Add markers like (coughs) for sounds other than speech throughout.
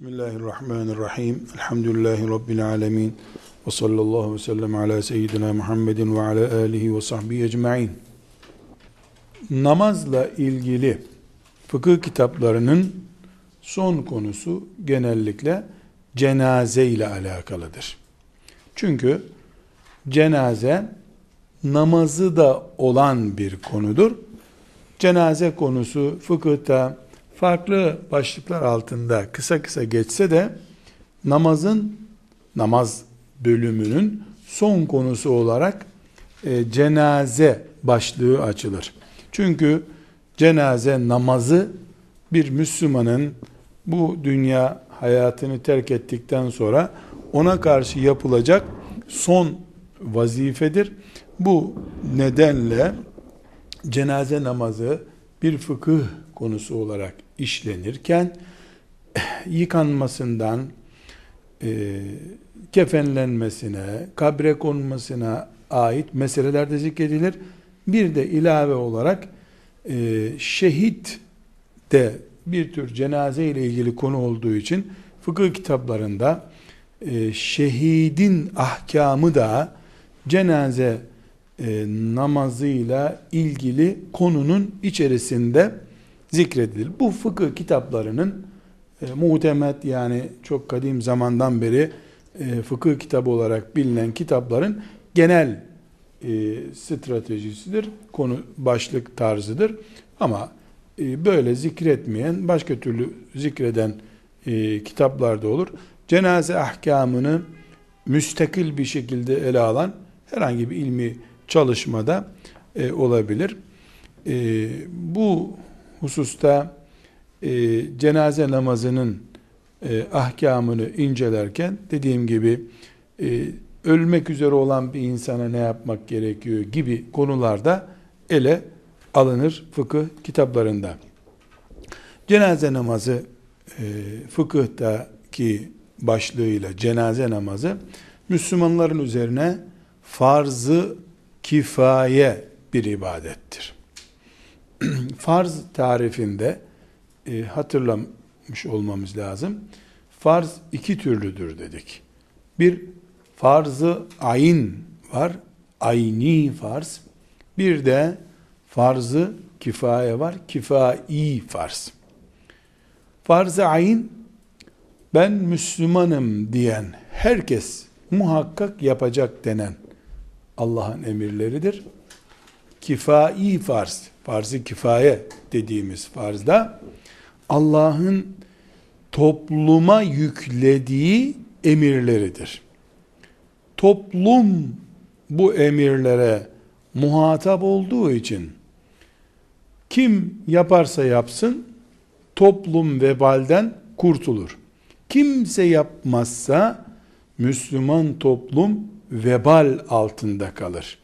Bismillahirrahmanirrahim. Elhamdülillahi Rabbil alemin. Ve sallallahu ve sellem ala seyyidina Muhammedin ve ala alihi ve sahbihi ecma'in. Namazla ilgili fıkıh kitaplarının son konusu genellikle cenaze ile alakalıdır. Çünkü cenaze namazı da olan bir konudur. Cenaze konusu fıkıhta farklı başlıklar altında kısa kısa geçse de namazın namaz bölümünün son konusu olarak e, cenaze başlığı açılır. Çünkü cenaze namazı bir Müslümanın bu dünya hayatını terk ettikten sonra ona karşı yapılacak son vazifedir. Bu nedenle cenaze namazı bir fıkıh konusu olarak işlenirken yıkanmasından e, kefenlenmesine, kabre konmasına ait meseleler de zikredilir. Bir de ilave olarak e, şehit de bir tür cenaze ile ilgili konu olduğu için fıkıh kitaplarında e, şehidin ahkamı da cenaze e, namazıyla ilgili konunun içerisinde zikredilir. Bu fıkıh kitaplarının e, muhtemet yani çok kadim zamandan beri e, fıkıh kitabı olarak bilinen kitapların genel e, stratejisidir. Konu başlık tarzıdır. Ama e, böyle zikretmeyen, başka türlü zikreden e, kitaplar da olur. Cenaze ahkamını müstakil bir şekilde ele alan herhangi bir ilmi çalışmada e, olabilir. E, bu hususta e, cenaze namazının e, ahkamını incelerken dediğim gibi e, ölmek üzere olan bir insana ne yapmak gerekiyor gibi konularda ele alınır fıkıh kitaplarında. Cenaze namazı e, fıkıhtaki başlığıyla cenaze namazı Müslümanların üzerine farzı kifaye bir ibadettir. (clears throat) farz tarifinde e, hatırlamış olmamız lazım. Farz iki türlüdür dedik. Bir farzı ayin var. Ayni farz. Bir de farzı kifaye var. Kifai farz. Farz-ı ayin ben Müslümanım diyen herkes muhakkak yapacak denen Allah'ın emirleridir. Kifai farz farz-ı kifaye dediğimiz farzda Allah'ın topluma yüklediği emirleridir. Toplum bu emirlere muhatap olduğu için kim yaparsa yapsın toplum vebalden kurtulur. Kimse yapmazsa Müslüman toplum vebal altında kalır.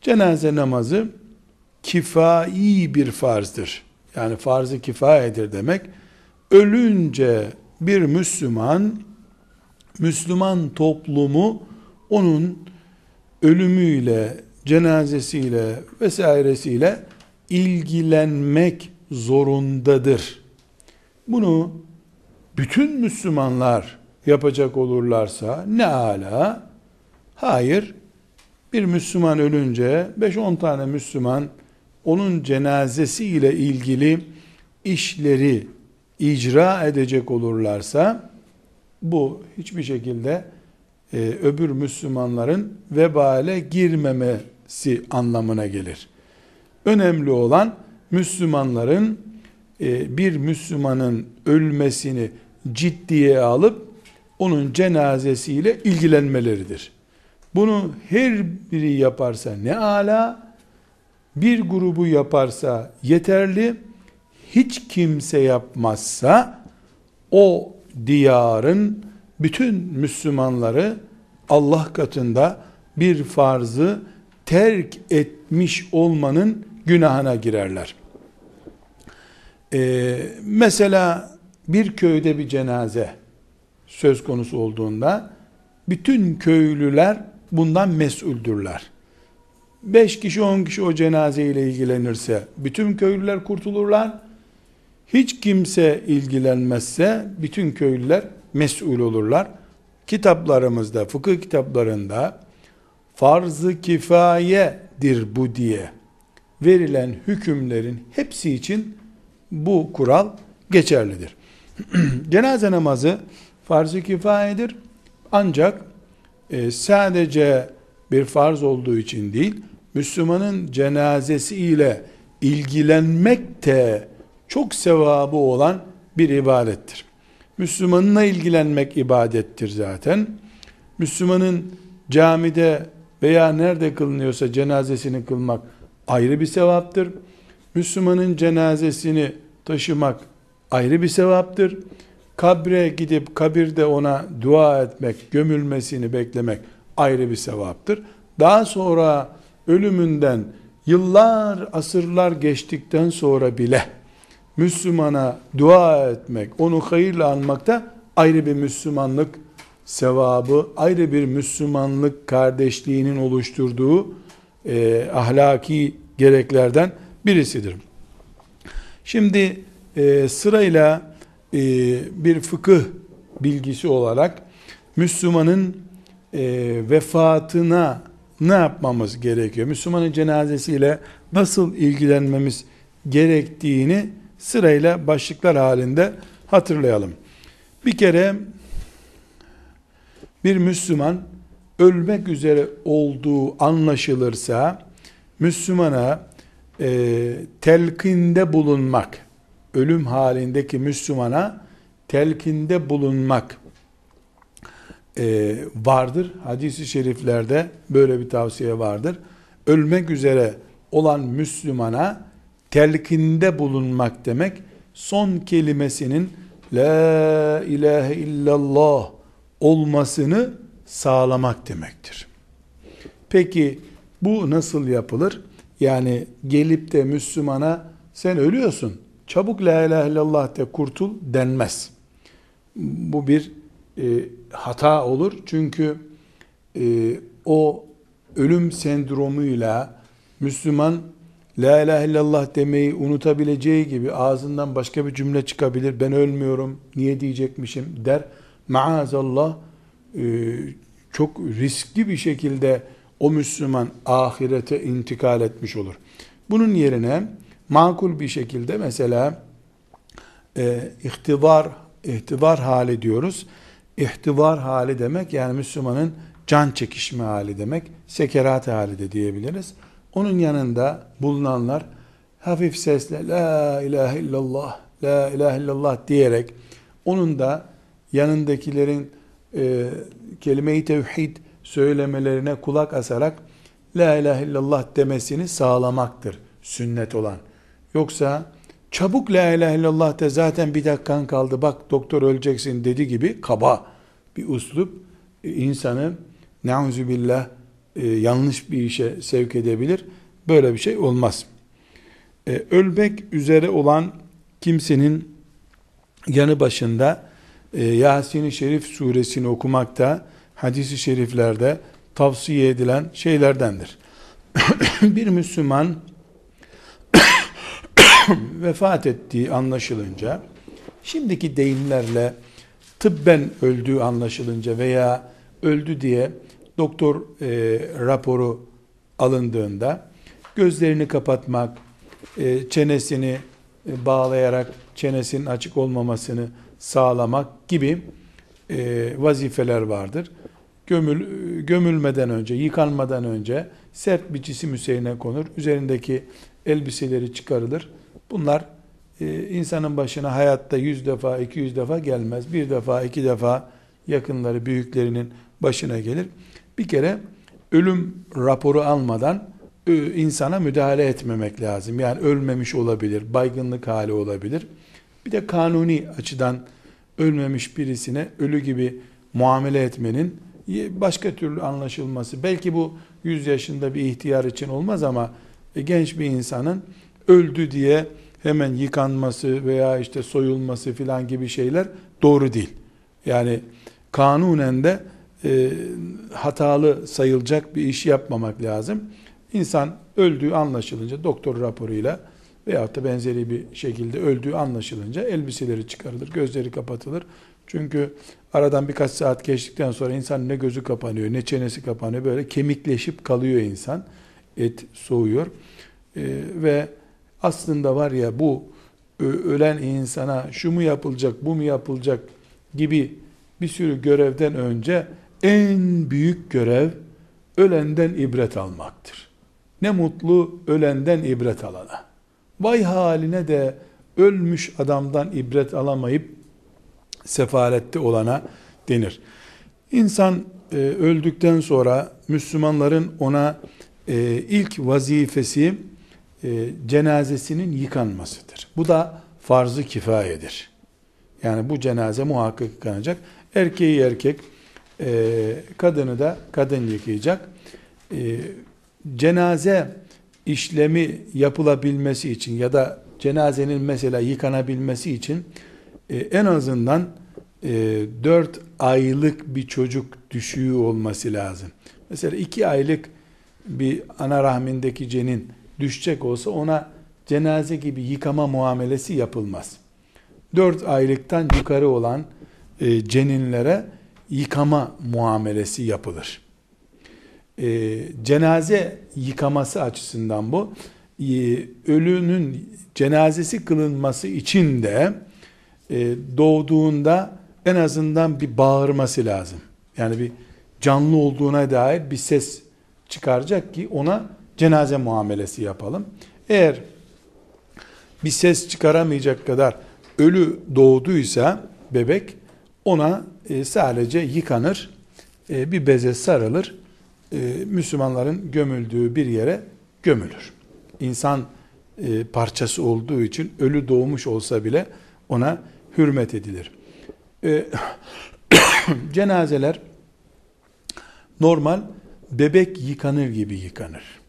Cenaze namazı kifai bir farzdır. Yani farz-ı kifayedir demek. Ölünce bir Müslüman, Müslüman toplumu onun ölümüyle, cenazesiyle vesairesiyle ilgilenmek zorundadır. Bunu bütün Müslümanlar yapacak olurlarsa ne ala? Hayır. Bir Müslüman ölünce 5-10 tane Müslüman onun cenazesi ile ilgili işleri icra edecek olurlarsa bu hiçbir şekilde e, öbür Müslümanların vebale girmemesi anlamına gelir. Önemli olan Müslümanların e, bir Müslümanın ölmesini ciddiye alıp onun cenazesiyle ilgilenmeleridir. Bunu her biri yaparsa ne ala, bir grubu yaparsa yeterli, hiç kimse yapmazsa o diyarın bütün Müslümanları Allah katında bir farzı terk etmiş olmanın günahına girerler. Ee, mesela bir köyde bir cenaze söz konusu olduğunda bütün köylüler bundan mesuldürler. 5 kişi 10 kişi o cenaze ile ilgilenirse bütün köylüler kurtulurlar. Hiç kimse ilgilenmezse bütün köylüler mesul olurlar. Kitaplarımızda, fıkıh kitaplarında farz-ı kifayedir bu diye verilen hükümlerin hepsi için bu kural geçerlidir. (clears throat) Cenaze namazı farz-ı kifayedir. Ancak e, sadece bir farz olduğu için değil, Müslümanın cenazesi ile ilgilenmek de çok sevabı olan bir ibadettir. Müslümanına ilgilenmek ibadettir zaten. Müslümanın camide veya nerede kılınıyorsa cenazesini kılmak ayrı bir sevaptır. Müslümanın cenazesini taşımak ayrı bir sevaptır. Kabre gidip kabirde ona dua etmek, gömülmesini beklemek ayrı bir sevaptır. Daha sonra ölümünden yıllar, asırlar geçtikten sonra bile Müslümana dua etmek, onu hayırla anmak da ayrı bir Müslümanlık sevabı, ayrı bir Müslümanlık kardeşliğinin oluşturduğu e, ahlaki gereklerden birisidir. Şimdi e, sırayla e, bir fıkıh bilgisi olarak Müslümanın e, vefatına ne yapmamız gerekiyor? Müslümanın cenazesiyle nasıl ilgilenmemiz gerektiğini sırayla başlıklar halinde hatırlayalım. Bir kere bir Müslüman ölmek üzere olduğu anlaşılırsa Müslümana e, telkinde bulunmak, ölüm halindeki Müslümana telkinde bulunmak e, vardır. Hadis-i şeriflerde böyle bir tavsiye vardır. Ölmek üzere olan Müslümana telkinde bulunmak demek son kelimesinin La ilahe illallah olmasını sağlamak demektir. Peki bu nasıl yapılır? Yani gelip de Müslümana sen ölüyorsun çabuk la ilahe illallah de kurtul denmez. Bu bir e, hata olur. Çünkü e, o ölüm sendromuyla Müslüman La ilahe illallah demeyi unutabileceği gibi ağzından başka bir cümle çıkabilir. Ben ölmüyorum, niye diyecekmişim der. Maazallah e, çok riskli bir şekilde o Müslüman ahirete intikal etmiş olur. Bunun yerine makul bir şekilde mesela e, ihtivar, ihtivar hali diyoruz. İhtivar hali demek yani Müslümanın can çekişme hali demek. Sekerat hali de diyebiliriz. Onun yanında bulunanlar hafif sesle la ilahe illallah, la ilahe illallah diyerek onun da yanındakilerin e, kelime-i tevhid söylemelerine kulak asarak la ilahe illallah demesini sağlamaktır sünnet olan. Yoksa çabuk la ilahe illallah de zaten bir dakikan kaldı bak doktor öleceksin dedi gibi kaba bir uslup e, insanı billah e, yanlış bir işe sevk edebilir. Böyle bir şey olmaz. E, ölmek üzere olan kimsenin yanı başında e, Yasin-i Şerif suresini okumakta hadisi şeriflerde tavsiye edilen şeylerdendir. (coughs) bir Müslüman (coughs) vefat ettiği anlaşılınca şimdiki deyimlerle tıbben öldüğü anlaşılınca veya öldü diye doktor e, raporu alındığında gözlerini kapatmak, e, çenesini e, bağlayarak çenesinin açık olmamasını sağlamak gibi e, vazifeler vardır. Gömül, gömülmeden önce, yıkanmadan önce sert bir cisim üzerine konur. Üzerindeki elbiseleri çıkarılır. Bunlar e, insanın başına hayatta yüz defa, iki yüz defa gelmez. Bir defa, iki defa yakınları, büyüklerinin başına gelir. Bir kere ölüm raporu almadan insana müdahale etmemek lazım. Yani ölmemiş olabilir, baygınlık hali olabilir. Bir de kanuni açıdan ölmemiş birisine ölü gibi muamele etmenin başka türlü anlaşılması. Belki bu 100 yaşında bir ihtiyar için olmaz ama e, genç bir insanın öldü diye hemen yıkanması veya işte soyulması filan gibi şeyler doğru değil. Yani kanunen de e, hatalı sayılacak bir iş yapmamak lazım. İnsan öldüğü anlaşılınca doktor raporuyla veyahut da benzeri bir şekilde öldüğü anlaşılınca elbiseleri çıkarılır, gözleri kapatılır. Çünkü aradan birkaç saat geçtikten sonra insan ne gözü kapanıyor, ne çenesi kapanıyor, böyle kemikleşip kalıyor insan. Et soğuyor. Ee, ve aslında var ya bu ölen insana şu mu yapılacak, bu mu yapılacak gibi bir sürü görevden önce en büyük görev ölenden ibret almaktır. Ne mutlu ölenden ibret alana. Vay haline de ölmüş adamdan ibret alamayıp sefalette olana denir. İnsan e, öldükten sonra Müslümanların ona e, ilk vazifesi e, cenazesinin yıkanmasıdır. Bu da farz-ı kifayedir. Yani bu cenaze muhakkak yıkanacak. Erkeği erkek, e, kadını da kadın yıkayacak. E, cenaze işlemi yapılabilmesi için ya da cenazenin mesela yıkanabilmesi için en azından e, 4 aylık bir çocuk düşüğü olması lazım. Mesela 2 aylık bir ana rahmindeki cenin düşecek olsa ona cenaze gibi yıkama muamelesi yapılmaz. 4 aylıktan yukarı olan e, ceninlere yıkama muamelesi yapılır. E, cenaze yıkaması açısından bu. E, ölünün cenazesi kılınması için de e, doğduğunda en azından bir bağırması lazım. Yani bir canlı olduğuna dair bir ses çıkaracak ki ona cenaze muamelesi yapalım. Eğer bir ses çıkaramayacak kadar ölü doğduysa bebek ona e, sadece yıkanır, e, bir beze sarılır, e, Müslümanların gömüldüğü bir yere gömülür. İnsan parçası olduğu için ölü doğmuş olsa bile ona hürmet edilir. (coughs) Cenazeler normal bebek yıkanır gibi yıkanır.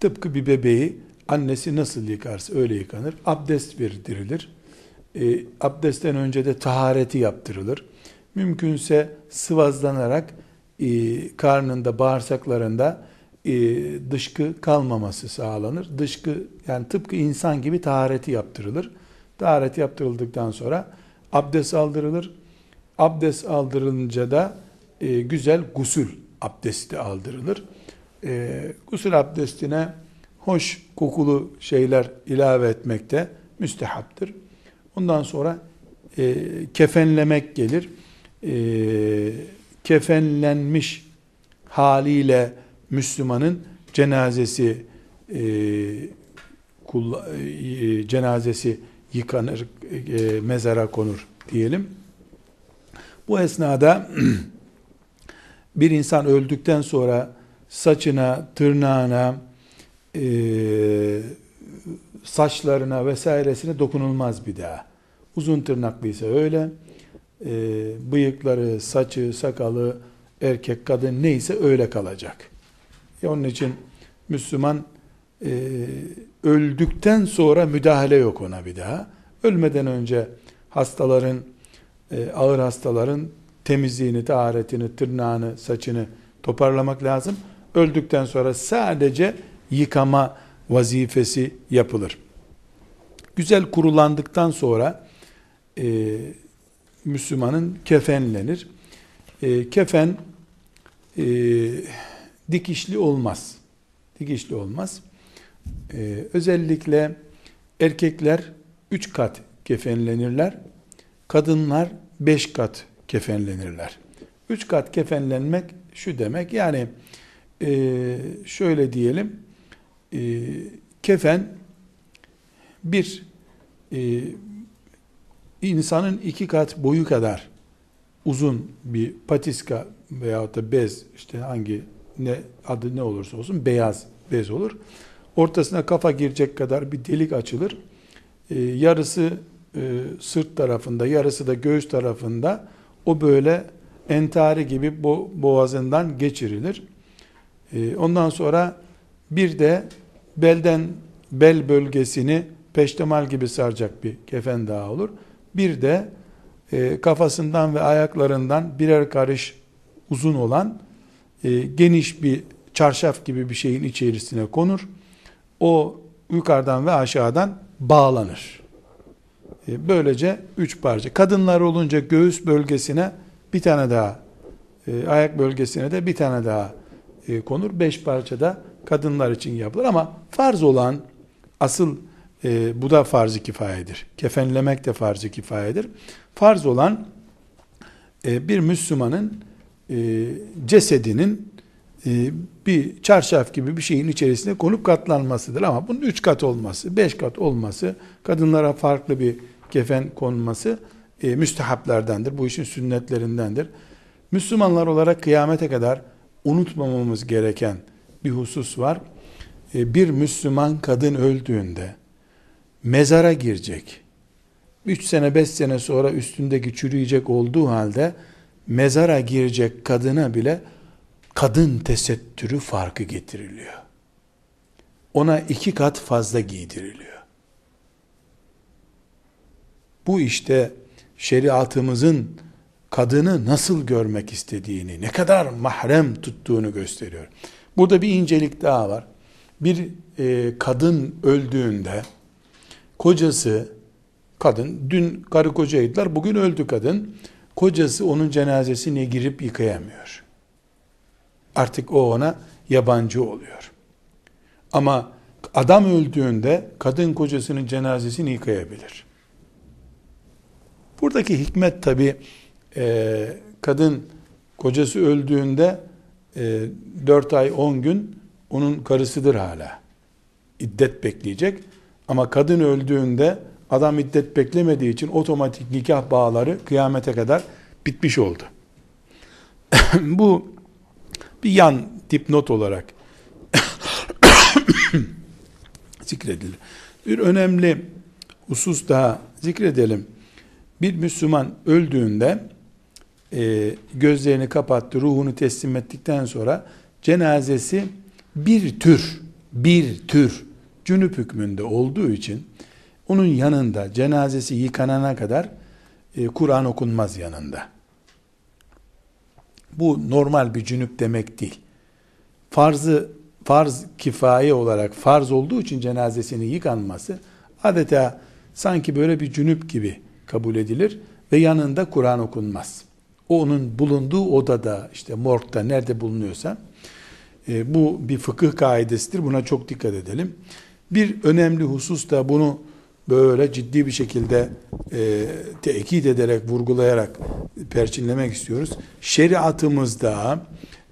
Tıpkı bir bebeği annesi nasıl yıkarsa öyle yıkanır. Abdest verdirilir. E, abdestten önce de tahareti yaptırılır. Mümkünse sıvazlanarak e, karnında, bağırsaklarında e, dışkı kalmaması sağlanır. Dışkı yani tıpkı insan gibi tahareti yaptırılır. Taharet yaptırıldıktan sonra abdest aldırılır. Abdest aldırılınca da e, güzel gusül abdesti aldırılır. E, gusül abdestine hoş kokulu şeyler ilave etmekte müstehaptır. Ondan sonra e, kefenlemek gelir. E, kefenlenmiş haliyle Müslümanın cenazesi e, kulla, e, cenazesi yıkanır, e, mezara konur diyelim. Bu esnada (clears throat) bir insan öldükten sonra saçına, tırnağına, e, saçlarına vesairesine dokunulmaz bir daha. Uzun tırnaklıysa öyle, e, bıyıkları, saçı, sakalı, erkek, kadın neyse öyle kalacak. E onun için Müslüman e, öldükten sonra müdahale yok ona bir daha. Ölmeden önce hastaların, e, ağır hastaların temizliğini, taharetini, tırnağını, saçını toparlamak lazım. Öldükten sonra sadece yıkama vazifesi yapılır. Güzel kurulandıktan sonra e, Müslümanın kefenlenir. E, kefen e, dikişli olmaz. Dikişli olmaz. E, özellikle erkekler üç kat kefenlenirler. Kadınlar beş kat kefenlenirler. Üç kat kefenlenmek şu demek yani e, şöyle diyelim e, kefen bir e, insanın iki kat boyu kadar uzun bir patiska veyahut da bez işte hangi ne adı ne olursa olsun beyaz bez olur. Ortasına kafa girecek kadar bir delik açılır. E, yarısı e, sırt tarafında, yarısı da göğüs tarafında o böyle entari gibi bo boğazından geçirilir. E, ondan sonra bir de belden bel bölgesini peştemal gibi saracak bir kefen daha olur. Bir de e, kafasından ve ayaklarından birer karış uzun olan e, geniş bir çarşaf gibi bir şeyin içerisine konur. O yukarıdan ve aşağıdan bağlanır. E, böylece üç parça. Kadınlar olunca göğüs bölgesine bir tane daha, ayak bölgesine de bir tane daha e, konur. Beş parça da kadınlar için yapılır ama farz olan asıl bu da farz-ı kifayedir. Kefenlemek de farz-ı kifayedir. Farz olan bir Müslümanın cesedinin bir çarşaf gibi bir şeyin içerisine konup katlanmasıdır. Ama bunun üç kat olması, beş kat olması, kadınlara farklı bir kefen konması e, müstehaplerdendir. Bu işin sünnetlerindendir. Müslümanlar olarak kıyamete kadar unutmamamız gereken bir husus var. E, bir Müslüman kadın öldüğünde mezara girecek. 3 sene 5 sene sonra üstündeki çürüyecek olduğu halde mezara girecek kadına bile kadın tesettürü farkı getiriliyor. Ona iki kat fazla giydiriliyor. Bu işte şeriatımızın kadını nasıl görmek istediğini, ne kadar mahrem tuttuğunu gösteriyor. Burada bir incelik daha var. Bir e, kadın öldüğünde kocası, kadın, dün karı kocaydılar, bugün öldü kadın. Kocası onun cenazesine girip yıkayamıyor. Artık o ona yabancı oluyor. Ama adam öldüğünde kadın kocasının cenazesini yıkayabilir. Buradaki hikmet tabi e, kadın kocası öldüğünde e, 4 ay 10 gün onun karısıdır hala. İddet bekleyecek. Ama kadın öldüğünde adam iddet beklemediği için otomatik nikah bağları kıyamete kadar bitmiş oldu. (coughs) Bu bir yan dipnot olarak (coughs) zikredilir. Bir önemli husus daha zikredelim bir Müslüman öldüğünde e, gözlerini kapattı, ruhunu teslim ettikten sonra cenazesi bir tür, bir tür cünüp hükmünde olduğu için onun yanında cenazesi yıkanana kadar e, Kur'an okunmaz yanında. Bu normal bir cünüp demek değil. Farzı farz kifaye olarak farz olduğu için cenazesinin yıkanması adeta sanki böyle bir cünüp gibi kabul edilir ve yanında Kur'an okunmaz. Onun bulunduğu odada işte morgda nerede bulunuyorsa e, bu bir fıkıh kaidesidir. Buna çok dikkat edelim. Bir önemli husus da bunu böyle ciddi bir şekilde e, tekit ederek, vurgulayarak perçinlemek istiyoruz. Şeriatımızda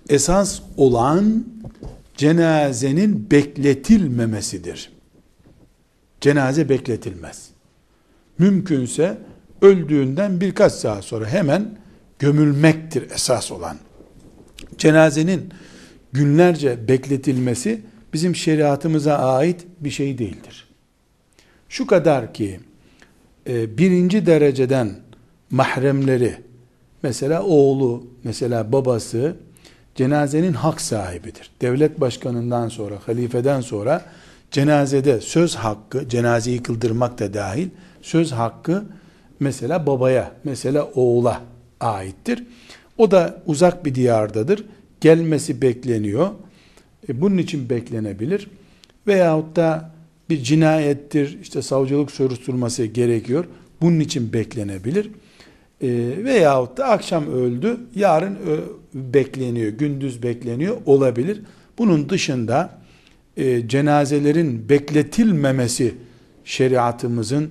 esas olan cenazenin bekletilmemesidir. Cenaze bekletilmez mümkünse öldüğünden birkaç saat sonra hemen gömülmektir esas olan. Cenazenin günlerce bekletilmesi bizim şeriatımıza ait bir şey değildir. Şu kadar ki e, birinci dereceden mahremleri mesela oğlu mesela babası cenazenin hak sahibidir. Devlet başkanından sonra halifeden sonra cenazede söz hakkı cenazeyi kıldırmak da dahil söz hakkı mesela babaya, mesela oğula aittir. O da uzak bir diyardadır. Gelmesi bekleniyor. E, bunun için beklenebilir. Veyahut da bir cinayettir, işte savcılık soruşturması gerekiyor. Bunun için beklenebilir. E, veyahut da akşam öldü, yarın ö, bekleniyor, gündüz bekleniyor olabilir. Bunun dışında e, cenazelerin bekletilmemesi şeriatımızın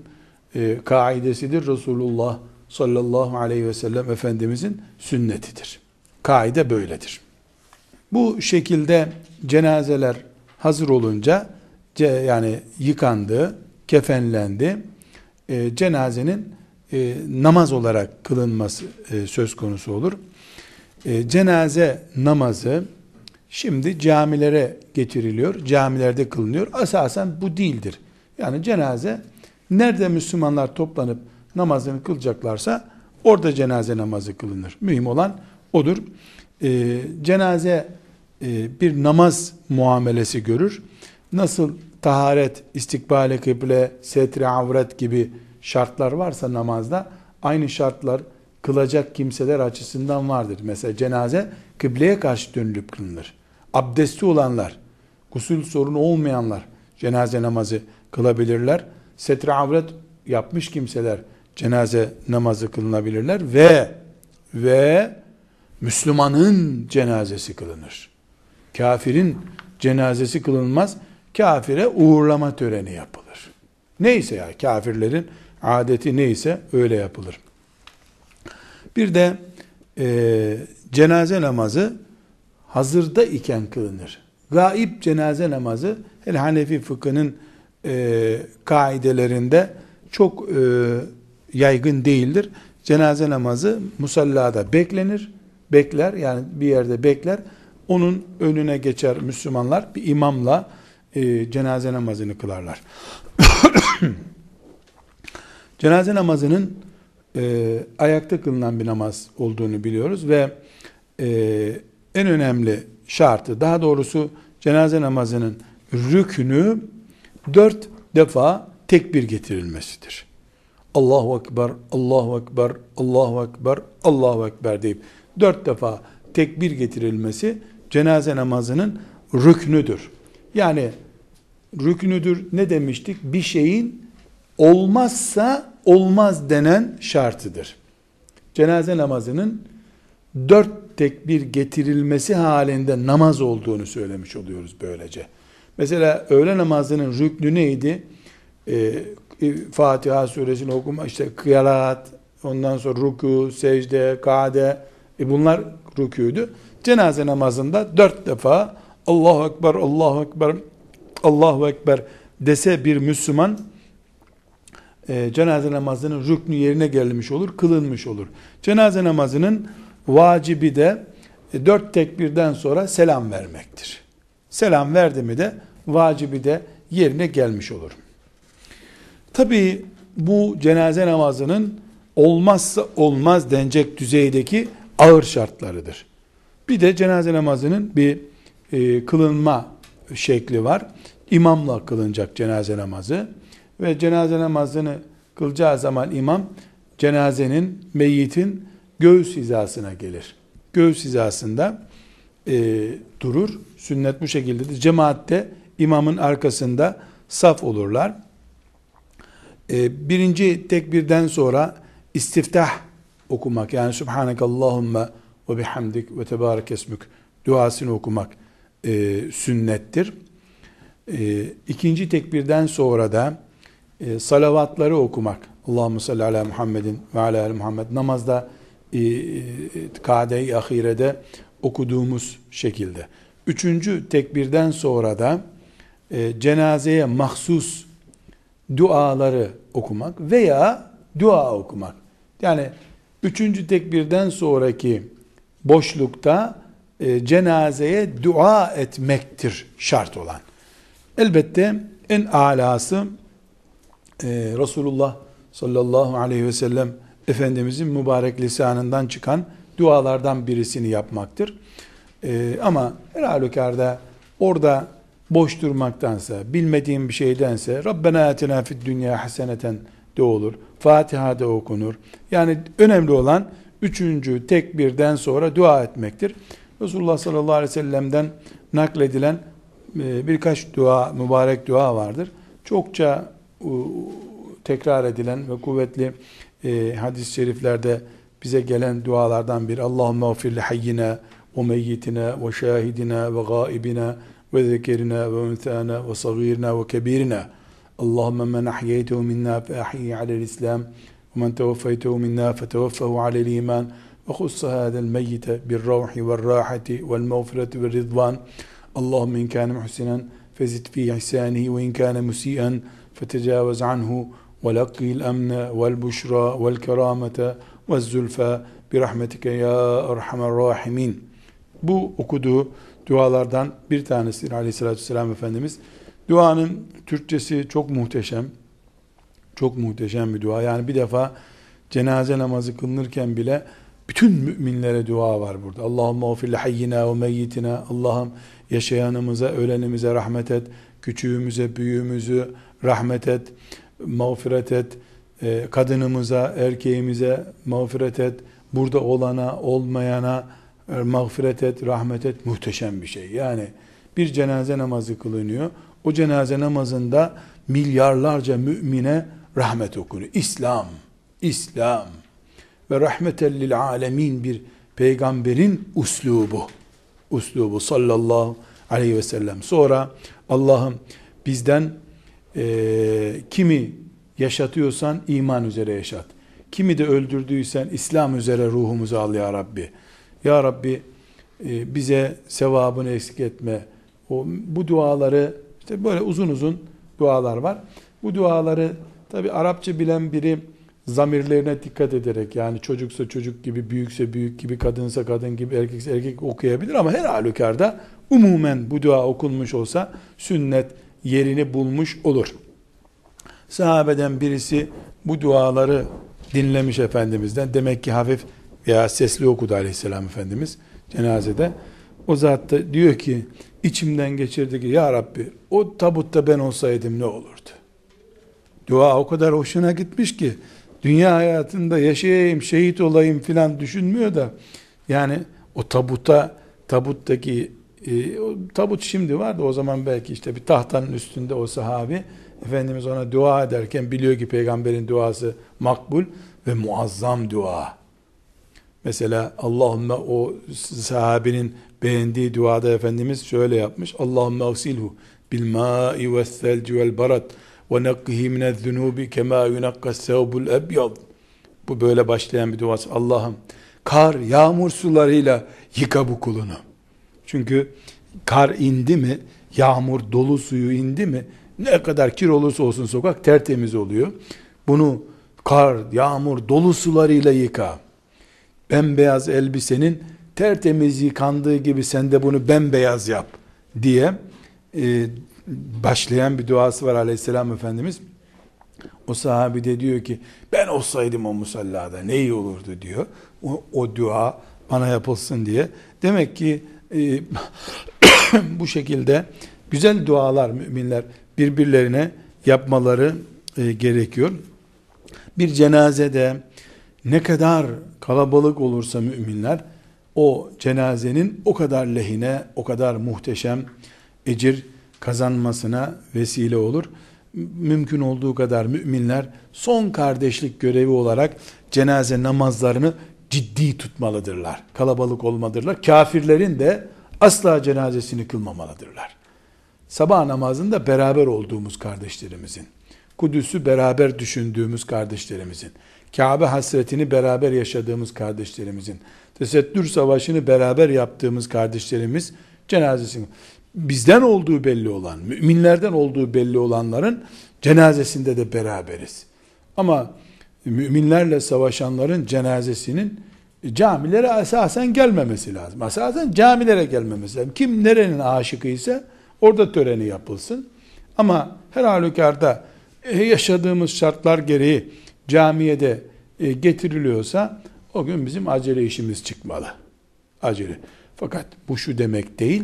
e, kaidesidir. Resulullah sallallahu aleyhi ve sellem Efendimizin sünnetidir. Kaide böyledir. Bu şekilde cenazeler hazır olunca yani yıkandı, kefenlendi. E, cenazenin e, namaz olarak kılınması e, söz konusu olur. E, cenaze namazı şimdi camilere getiriliyor, camilerde kılınıyor. Asasen bu değildir. Yani cenaze Nerede Müslümanlar toplanıp namazını kılacaklarsa orada cenaze namazı kılınır. Mühim olan odur. E, cenaze e, bir namaz muamelesi görür. Nasıl taharet, istikbale kıble, setre avret gibi şartlar varsa namazda aynı şartlar kılacak kimseler açısından vardır. Mesela cenaze kıbleye karşı dönülüp kılınır. Abdesti olanlar, gusül sorunu olmayanlar, cenaze namazı kılabilirler. Setre avret yapmış kimseler cenaze namazı kılınabilirler ve ve Müslümanın cenazesi kılınır. Kafirin cenazesi kılınmaz. Kafire uğurlama töreni yapılır. Neyse ya kafirlerin adeti neyse öyle yapılır. Bir de e, cenaze namazı hazırda iken kılınır. Gaib cenaze namazı hele Hanefi fıkhının e, kaidelerinde çok e, yaygın değildir. Cenaze namazı musallada beklenir. Bekler yani bir yerde bekler. Onun önüne geçer Müslümanlar bir imamla e, cenaze namazını kılarlar. (coughs) cenaze namazının e, ayakta kılınan bir namaz olduğunu biliyoruz ve e, en önemli şartı daha doğrusu cenaze namazının rükünü dört defa tekbir getirilmesidir. Allahu Ekber, Allahu Ekber, Allahu Ekber, Allahu Ekber deyip dört defa tekbir getirilmesi cenaze namazının rüknüdür. Yani rüknüdür ne demiştik? Bir şeyin olmazsa olmaz denen şartıdır. Cenaze namazının dört tekbir getirilmesi halinde namaz olduğunu söylemiş oluyoruz böylece. Mesela öğle namazının rüknü neydi? Ee, Fatiha suresini okuma, işte kıraat, ondan sonra ruku, secde, kade, e bunlar rüküydü. Cenaze namazında dört defa Allahu Ekber, Allahu Ekber, Allahu Ekber dese bir Müslüman e, cenaze namazının rüknü yerine gelmiş olur, kılınmış olur. Cenaze namazının vacibi de e, dört tekbirden sonra selam vermektir. Selam verdi mi de vacibi de yerine gelmiş olur. Tabi bu cenaze namazının olmazsa olmaz denecek düzeydeki ağır şartlarıdır. Bir de cenaze namazının bir e, kılınma şekli var. İmamla kılınacak cenaze namazı ve cenaze namazını kılacağı zaman imam cenazenin, meyyitin göğüs hizasına gelir. Göğüs hizasında e, durur. Sünnet bu şekildedir. Cemaatte imamın arkasında saf olurlar. E, birinci tekbirden sonra istiftah okumak yani Subhanakallahumma ve bihamdik ve tebarek esmük duasını okumak e, sünnettir. E, ikinci tekbirden sonra da e, salavatları okumak. Allahu salli ala Muhammedin ve ala ali Muhammed. Namazda e, e, kade-i ahirede okuduğumuz şekilde. Üçüncü tekbirden sonra da e, cenazeye mahsus duaları okumak veya dua okumak. Yani üçüncü tekbirden sonraki boşlukta e, cenazeye dua etmektir şart olan. Elbette en alası e, Resulullah sallallahu aleyhi ve sellem Efendimizin mübarek lisanından çıkan dualardan birisini yapmaktır. E, ama her halükarda orada boş durmaktansa, bilmediğim bir şeydense Rabbena atina fid dünya haseneten de olur. Fatiha'da okunur. Yani önemli olan üçüncü tekbirden sonra dua etmektir. Resulullah sallallahu aleyhi ve sellem'den nakledilen e, birkaç dua, mübarek dua vardır. Çokça tekrar edilen ve kuvvetli e, hadis-i şeriflerde bize gelen dualardan bir Allahümme gfir li hayyina ve meyyitina ve şahidina ve gaibina وذكرنا وأنثانا وصغيرنا وكبيرنا. اللهم من أحييته منا فأحيه على الإسلام ومن توفيته منا فتوفه على الإيمان. وخص هذا الميت بالروح والراحة والمغفرة والرضوان. اللهم إن كان محسنا فزد في إحسانه وإن كان مسيئا فتجاوز عنه. ولقي الأمن والبشرى والكرامة والزلفى برحمتك يا أرحم الراحمين. Bu okuduğu dualardan bir tanesidir aleyhissalatü vesselam Efendimiz. Duanın Türkçesi çok muhteşem. Çok muhteşem bir dua. Yani bir defa cenaze namazı kılınırken bile bütün müminlere dua var burada. Allahümme gfir hayyina ve meyyitina. Allah'ım yaşayanımıza, ölenimize rahmet et. Küçüğümüze, büyüğümüzü rahmet et. Mağfiret et. E, kadınımıza, erkeğimize mağfiret et. Burada olana, olmayana mağfiret et, rahmet et. Muhteşem bir şey. Yani bir cenaze namazı kılınıyor. O cenaze namazında milyarlarca mümine rahmet okunuyor. İslam, İslam ve rahmeten lil alemin bir peygamberin uslubu. Uslubu sallallahu aleyhi ve sellem. Sonra Allah'ım bizden e, kimi yaşatıyorsan iman üzere yaşat. Kimi de öldürdüysen İslam üzere ruhumuzu al ya Rabbi. Ya Rabbi e, bize sevabını eksik etme. O, bu duaları işte böyle uzun uzun dualar var. Bu duaları tabi Arapça bilen biri zamirlerine dikkat ederek yani çocuksa çocuk gibi, büyükse büyük gibi, kadınsa kadın gibi, erkekse erkek okuyabilir ama her halükarda umumen bu dua okunmuş olsa sünnet yerini bulmuş olur. Sahabeden birisi bu duaları dinlemiş Efendimiz'den. Demek ki hafif veya sesli okudu aleyhisselam Efendimiz cenazede. O zat da diyor ki içimden geçirdi ki ya Rabbi o tabutta ben olsaydım ne olurdu? Dua o kadar hoşuna gitmiş ki dünya hayatında yaşayayım, şehit olayım filan düşünmüyor da yani o tabuta tabuttaki e, o tabut şimdi vardı o zaman belki işte bir tahtanın üstünde o sahabi Efendimiz ona dua ederken biliyor ki peygamberin duası makbul ve muazzam dua. Mesela Allahümme o sahabinin beğendiği duada Efendimiz şöyle yapmış. Allahümme agsilhu bil ma'i ve selci vel barat ve nekkihi minel zunubi kema yunakkas sevbul ebyad. Bu böyle başlayan bir duası. Allah'ım kar, yağmur sularıyla yıka bu kulunu. Çünkü kar indi mi, yağmur dolu suyu indi mi, ne kadar kir olursa olsun sokak tertemiz oluyor. Bunu kar, yağmur, dolu sularıyla yıka. Bembeyaz elbisenin tertemiz yıkandığı gibi sen de bunu bembeyaz yap diye e, başlayan bir duası var aleyhisselam Efendimiz. O sahabi de diyor ki ben olsaydım o musallada ne iyi olurdu diyor. O, o dua bana yapılsın diye. Demek ki e, (coughs) bu şekilde güzel dualar müminler birbirlerine yapmaları e, gerekiyor. Bir cenazede ne kadar kalabalık olursa müminler o cenazenin o kadar lehine, o kadar muhteşem ecir kazanmasına vesile olur. Mümkün olduğu kadar müminler son kardeşlik görevi olarak cenaze namazlarını ciddi tutmalıdırlar. Kalabalık olmadırlar. Kafirlerin de asla cenazesini kılmamalıdırlar. Sabah namazında beraber olduğumuz kardeşlerimizin, Kudüs'ü beraber düşündüğümüz kardeşlerimizin, Kabe hasretini beraber yaşadığımız kardeşlerimizin, Tesettür Savaşı'nı beraber yaptığımız kardeşlerimiz cenazesini, bizden olduğu belli olan, müminlerden olduğu belli olanların cenazesinde de beraberiz. Ama müminlerle savaşanların cenazesinin camilere esasen gelmemesi lazım. Esasen camilere gelmemesi lazım. Kim nerenin aşıkı ise orada töreni yapılsın. Ama her halükarda yaşadığımız şartlar gereği camiye de e, getiriliyorsa o gün bizim acele işimiz çıkmalı. Acele. Fakat bu şu demek değil.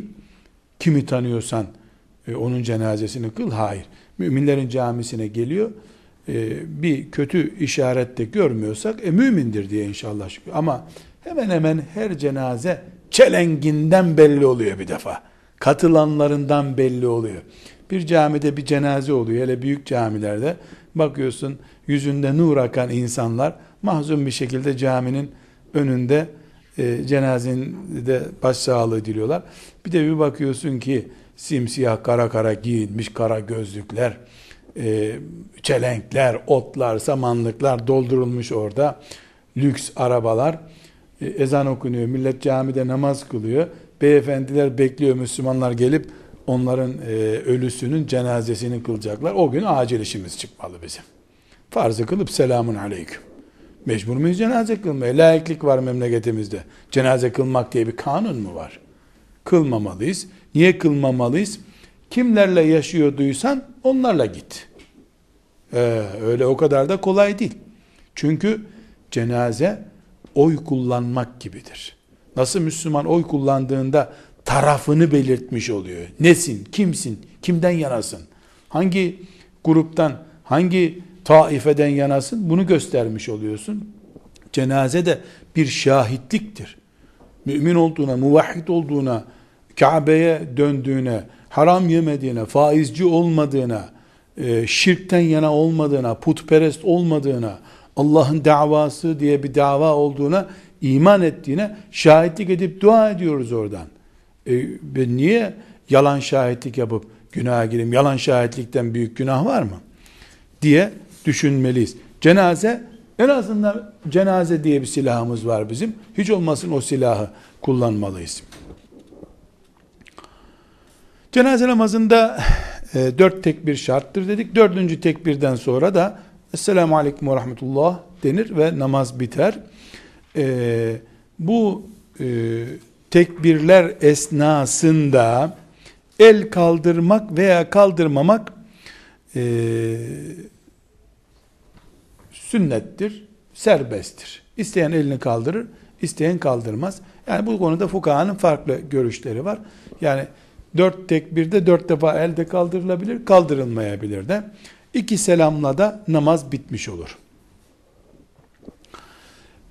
Kimi tanıyorsan e, onun cenazesini kıl. Hayır. Müminlerin camisine geliyor. Bir kötü işaret de görmüyorsak e, mümindir diye inşallah. Ama hemen hemen her cenaze çelenginden belli oluyor bir defa. Katılanlarından belli oluyor. Bir camide bir cenaze oluyor. Hele büyük camilerde bakıyorsun yüzünde nur akan insanlar mahzun bir şekilde caminin önünde e, cenazede başsağlığı diliyorlar. Bir de bir bakıyorsun ki simsiyah kara kara giyinmiş kara gözlükler, e, çelenkler, otlar, samanlıklar doldurulmuş orada. Lüks arabalar, e, ezan okunuyor, millet camide namaz kılıyor. Beyefendiler bekliyor Müslümanlar gelip onların e, ölüsünün cenazesini kılacaklar. O gün acil işimiz çıkmalı bizim. Farzı kılıp selamun aleyküm. Mecbur muyuz cenaze kılmaya? Laiklik var memleketimizde. Cenaze kılmak diye bir kanun mu var? Kılmamalıyız. Niye kılmamalıyız? Kimlerle yaşıyorduysan onlarla git. Ee, öyle o kadar da kolay değil. Çünkü cenaze oy kullanmak gibidir. Nasıl Müslüman oy kullandığında tarafını belirtmiş oluyor. Nesin, kimsin, kimden yanasın, hangi gruptan, hangi taifeden yanasın bunu göstermiş oluyorsun. Cenaze de bir şahitliktir. Mümin olduğuna, muvahhid olduğuna, Kabe'ye döndüğüne, haram yemediğine, faizci olmadığına, e, şirkten yana olmadığına, putperest olmadığına, Allah'ın davası diye bir dava olduğuna iman ettiğine şahitlik edip dua ediyoruz oradan. E, ben niye yalan şahitlik yapıp günaha gireyim? Yalan şahitlikten büyük günah var mı? Diye düşünmeliyiz. Cenaze en azından cenaze diye bir silahımız var bizim. Hiç olmasın o silahı kullanmalıyız. Cenaze namazında e, dört tekbir şarttır dedik. Dördüncü tekbirden sonra da Esselamu Aleyküm ve Rahmetullah denir ve namaz biter. E, bu e, tekbirler esnasında el kaldırmak veya kaldırmamak e, sünnettir, serbesttir. İsteyen elini kaldırır, isteyen kaldırmaz. Yani bu konuda fukahanın farklı görüşleri var. Yani dört tekbirde dört defa elde kaldırılabilir, kaldırılmayabilir de. İki selamla da namaz bitmiş olur.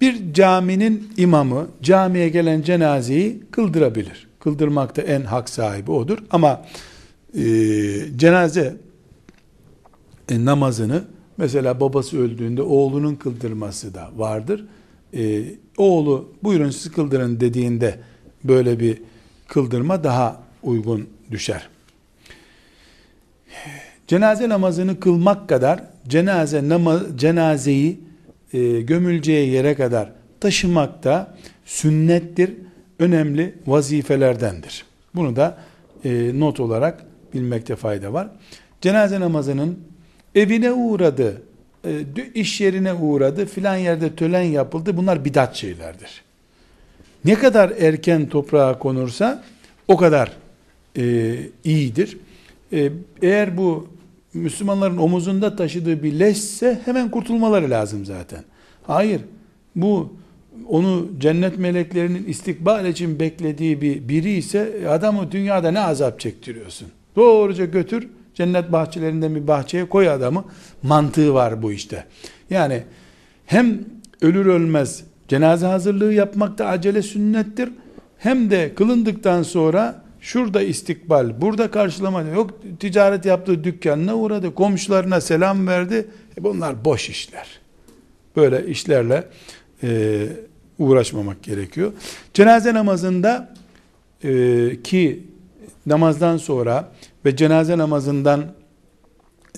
Bir caminin imamı camiye gelen cenazeyi kıldırabilir. Kıldırmakta en hak sahibi odur. Ama e, cenaze e, namazını mesela babası öldüğünde oğlunun kıldırması da vardır. E, oğlu buyurun siz kıldırın dediğinde böyle bir kıldırma daha uygun düşer. Cenaze namazını kılmak kadar cenaze namaz, cenazeyi e, gömüleceği yere kadar taşımak da sünnettir, önemli vazifelerdendir. Bunu da e, not olarak bilmekte fayda var. Cenaze namazının evine uğradı, e, iş yerine uğradı, filan yerde tölen yapıldı. Bunlar bidat şeylerdir. Ne kadar erken toprağa konursa o kadar e, iyidir. E, eğer bu Müslümanların omuzunda taşıdığı bir leşse hemen kurtulmaları lazım zaten. Hayır, bu onu cennet meleklerinin istikbal için beklediği bir biri ise adamı dünyada ne azap çektiriyorsun? Doğruca götür cennet bahçelerinden bir bahçeye koy adamı. Mantığı var bu işte. Yani hem ölür ölmez cenaze hazırlığı yapmak da acele sünnettir. Hem de kılındıktan sonra şurada istikbal, burada karşılama yok. Ticaret yaptığı dükkanına uğradı, komşularına selam verdi. E bunlar boş işler. Böyle işlerle e, uğraşmamak gerekiyor. Cenaze namazında e, ki namazdan sonra ve cenaze namazından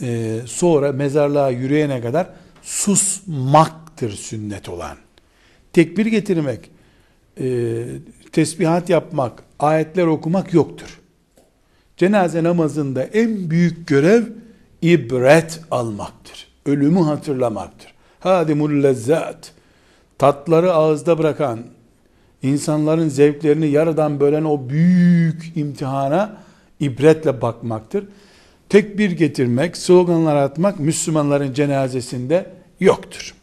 e, sonra mezarlığa yürüyene kadar susmaktır sünnet olan. Tekbir getirmek, e, tesbihat yapmak, ayetler okumak yoktur. Cenaze namazında en büyük görev ibret almaktır. Ölümü hatırlamaktır. Hadimul lezzat. Tatları ağızda bırakan, insanların zevklerini yarıdan bölen o büyük imtihana ibretle bakmaktır. Tekbir getirmek, sloganlar atmak Müslümanların cenazesinde yoktur.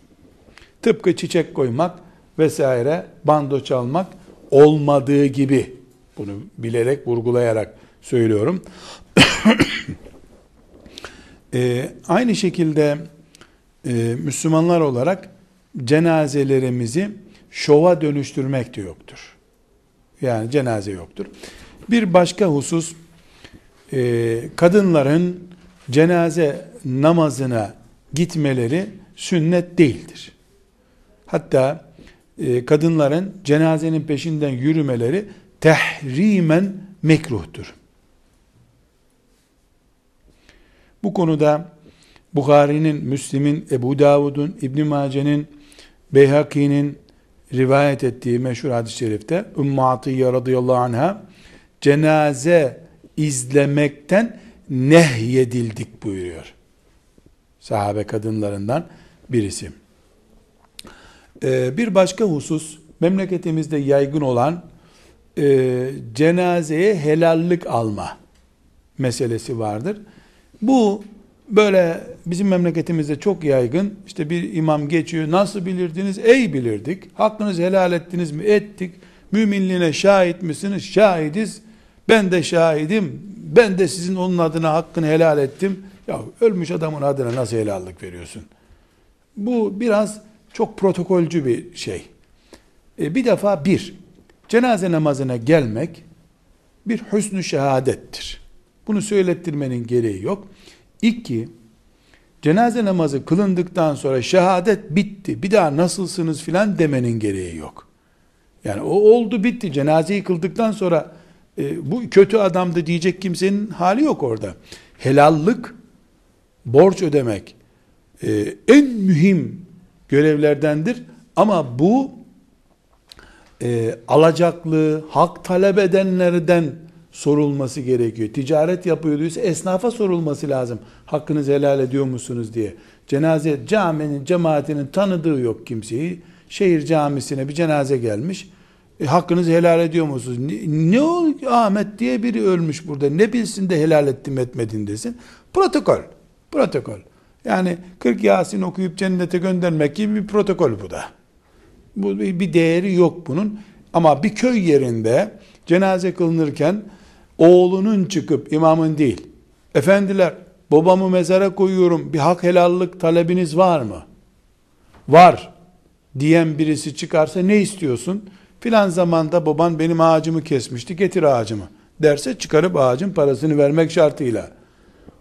Tıpkı çiçek koymak vesaire, bando çalmak olmadığı gibi bunu bilerek, vurgulayarak söylüyorum. (coughs) ee, aynı şekilde e, Müslümanlar olarak cenazelerimizi şova dönüştürmek de yoktur. Yani cenaze yoktur. Bir başka husus, e, kadınların cenaze namazına gitmeleri sünnet değildir. Hatta e, kadınların cenazenin peşinden yürümeleri tehrimen mekruhtur. Bu konuda Bukhari'nin, Müslim'in, Ebu Davud'un, İbn Mace'nin, Beyhaki'nin rivayet ettiği meşhur hadis-i şerifte Ümmü Atiyye radıyallahu anha cenaze izlemekten nehyedildik buyuruyor. Sahabe kadınlarından birisi. Ee, bir başka husus memleketimizde yaygın olan e, cenazeye helallik alma meselesi vardır. Bu böyle bizim memleketimizde çok yaygın. İşte bir imam geçiyor. Nasıl bilirdiniz? Ey bilirdik. Hakkınızı helal ettiniz mi? Ettik. Müminliğine şahit misiniz? Şahidiz. Ben de şahidim. Ben de sizin onun adına hakkını helal ettim. Ya ölmüş adamın adına nasıl helallik veriyorsun? Bu biraz çok protokolcü bir şey. E, bir defa bir, cenaze namazına gelmek bir hüsnü şehadettir. Bunu söylettirmenin gereği yok. İki, cenaze namazı kılındıktan sonra şehadet bitti. Bir daha nasılsınız filan demenin gereği yok. Yani o oldu bitti. Cenazeyi kıldıktan sonra e, bu kötü adamdı diyecek kimsenin hali yok orada. Helallık, borç ödemek e, en mühim görevlerdendir. Ama bu e, alacaklı, hak talep edenlerden sorulması gerekiyor. Ticaret yapıyorduysa esnafa sorulması lazım. Hakkınızı helal ediyor musunuz diye. Cenaze caminin, cemaatinin tanıdığı yok kimseyi. Şehir camisine bir cenaze gelmiş. E, hakkınızı helal ediyor musunuz? Ne, ne o Ahmet diye biri ölmüş burada. Ne bilsin de helal ettim etmedin desin. Protokol. Protokol. Yani 40 Yasin okuyup cennete göndermek gibi bir protokol bu da. Bu bir değeri yok bunun. Ama bir köy yerinde cenaze kılınırken oğlunun çıkıp imamın değil. Efendiler babamı mezara koyuyorum bir hak helallik talebiniz var mı? Var diyen birisi çıkarsa ne istiyorsun? Filan zamanda baban benim ağacımı kesmişti getir ağacımı derse çıkarıp ağacın parasını vermek şartıyla.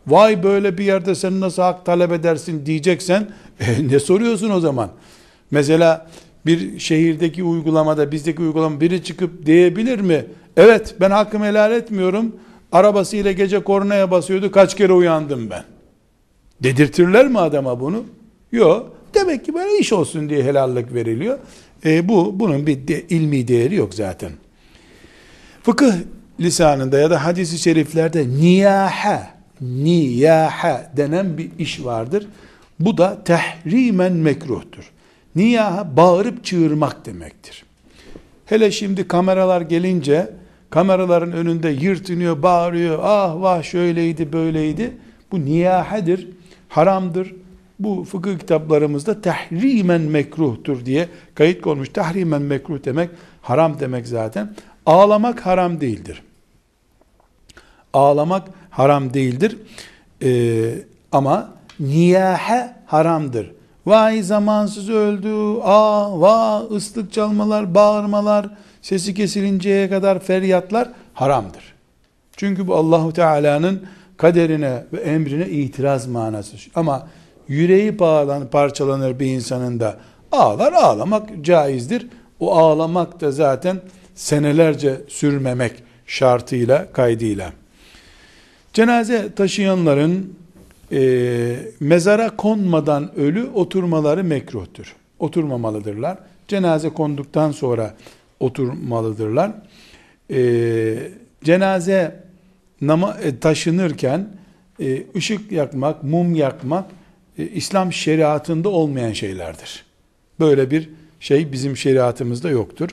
Vay böyle bir yerde sen nasıl hak talep edersin diyeceksen (laughs) e, ne soruyorsun o zaman? Mesela bir şehirdeki uygulamada bizdeki uygulama biri çıkıp diyebilir mi? Evet ben hakkımı helal etmiyorum. Arabasıyla gece kornaya basıyordu kaç kere uyandım ben. Dedirtirler mi adama bunu? Yok. Demek ki böyle iş olsun diye helallik veriliyor. E, bu bunun bir de, ilmi değeri yok zaten. Fıkıh lisanında ya da hadisi şeriflerde niyaha niyaha denen bir iş vardır. Bu da tehrimen mekruhtur. Niyaha bağırıp çığırmak demektir. Hele şimdi kameralar gelince kameraların önünde yırtınıyor, bağırıyor. Ah vah şöyleydi böyleydi. Bu niyahedir, haramdır. Bu fıkıh kitaplarımızda tahrimen mekruhtur diye kayıt konmuş. Tahrimen mekruh demek haram demek zaten. Ağlamak haram değildir. Ağlamak haram değildir. Ee, ama niyahe haramdır. Vay zamansız öldü, ah vah ıslık çalmalar, bağırmalar, sesi kesilinceye kadar feryatlar haramdır. Çünkü bu Allahu Teala'nın kaderine ve emrine itiraz manası. Ama yüreği parçalanır bir insanın da ağlar ağlamak caizdir. O ağlamak da zaten senelerce sürmemek şartıyla, kaydıyla. Cenaze taşıyanların e, mezara konmadan ölü oturmaları mekruhtur. Oturmamalıdırlar. Cenaze konduktan sonra oturmalıdırlar. E, cenaze nama, e, taşınırken e, ışık yakmak, mum yakmak e, İslam şeriatında olmayan şeylerdir. Böyle bir şey bizim şeriatımızda yoktur.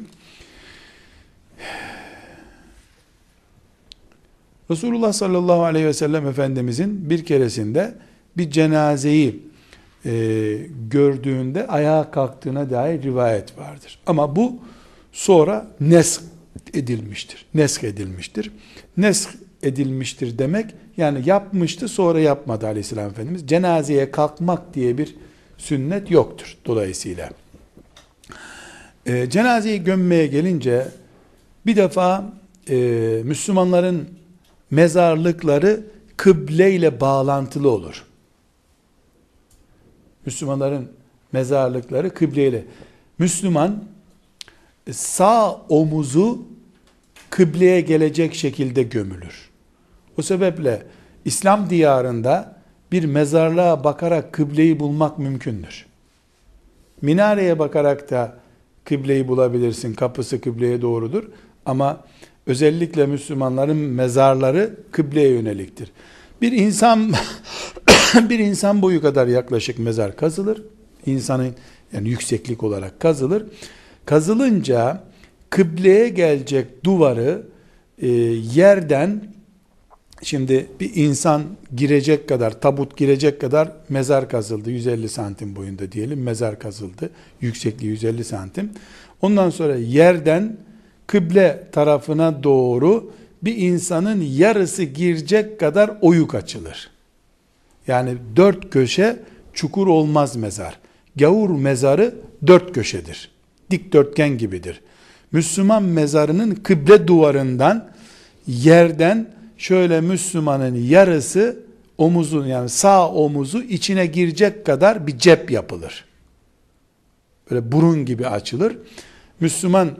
Resulullah sallallahu aleyhi ve sellem Efendimizin bir keresinde bir cenazeyi e, gördüğünde ayağa kalktığına dair rivayet vardır. Ama bu sonra nesk edilmiştir. Nesk edilmiştir. Nesk edilmiştir demek yani yapmıştı sonra yapmadı aleyhisselam Efendimiz. Cenazeye kalkmak diye bir sünnet yoktur dolayısıyla. E, cenazeyi gömmeye gelince bir defa e, Müslümanların mezarlıkları kıble ile bağlantılı olur. Müslümanların mezarlıkları kıble ile. Müslüman sağ omuzu kıbleye gelecek şekilde gömülür. O sebeple İslam diyarında bir mezarlığa bakarak kıbleyi bulmak mümkündür. Minareye bakarak da kıbleyi bulabilirsin. Kapısı kıbleye doğrudur. Ama özellikle Müslümanların mezarları kıbleye yöneliktir. Bir insan (coughs) bir insan boyu kadar yaklaşık mezar kazılır. İnsanın yani yükseklik olarak kazılır. Kazılınca kıbleye gelecek duvarı e, yerden şimdi bir insan girecek kadar, tabut girecek kadar mezar kazıldı. 150 santim boyunda diyelim mezar kazıldı. Yüksekliği 150 santim. Ondan sonra yerden kıble tarafına doğru bir insanın yarısı girecek kadar oyuk açılır. Yani dört köşe çukur olmaz mezar. Gavur mezarı dört köşedir. Dikdörtgen gibidir. Müslüman mezarının kıble duvarından yerden şöyle Müslümanın yarısı omuzun yani sağ omuzu içine girecek kadar bir cep yapılır. Böyle burun gibi açılır. Müslüman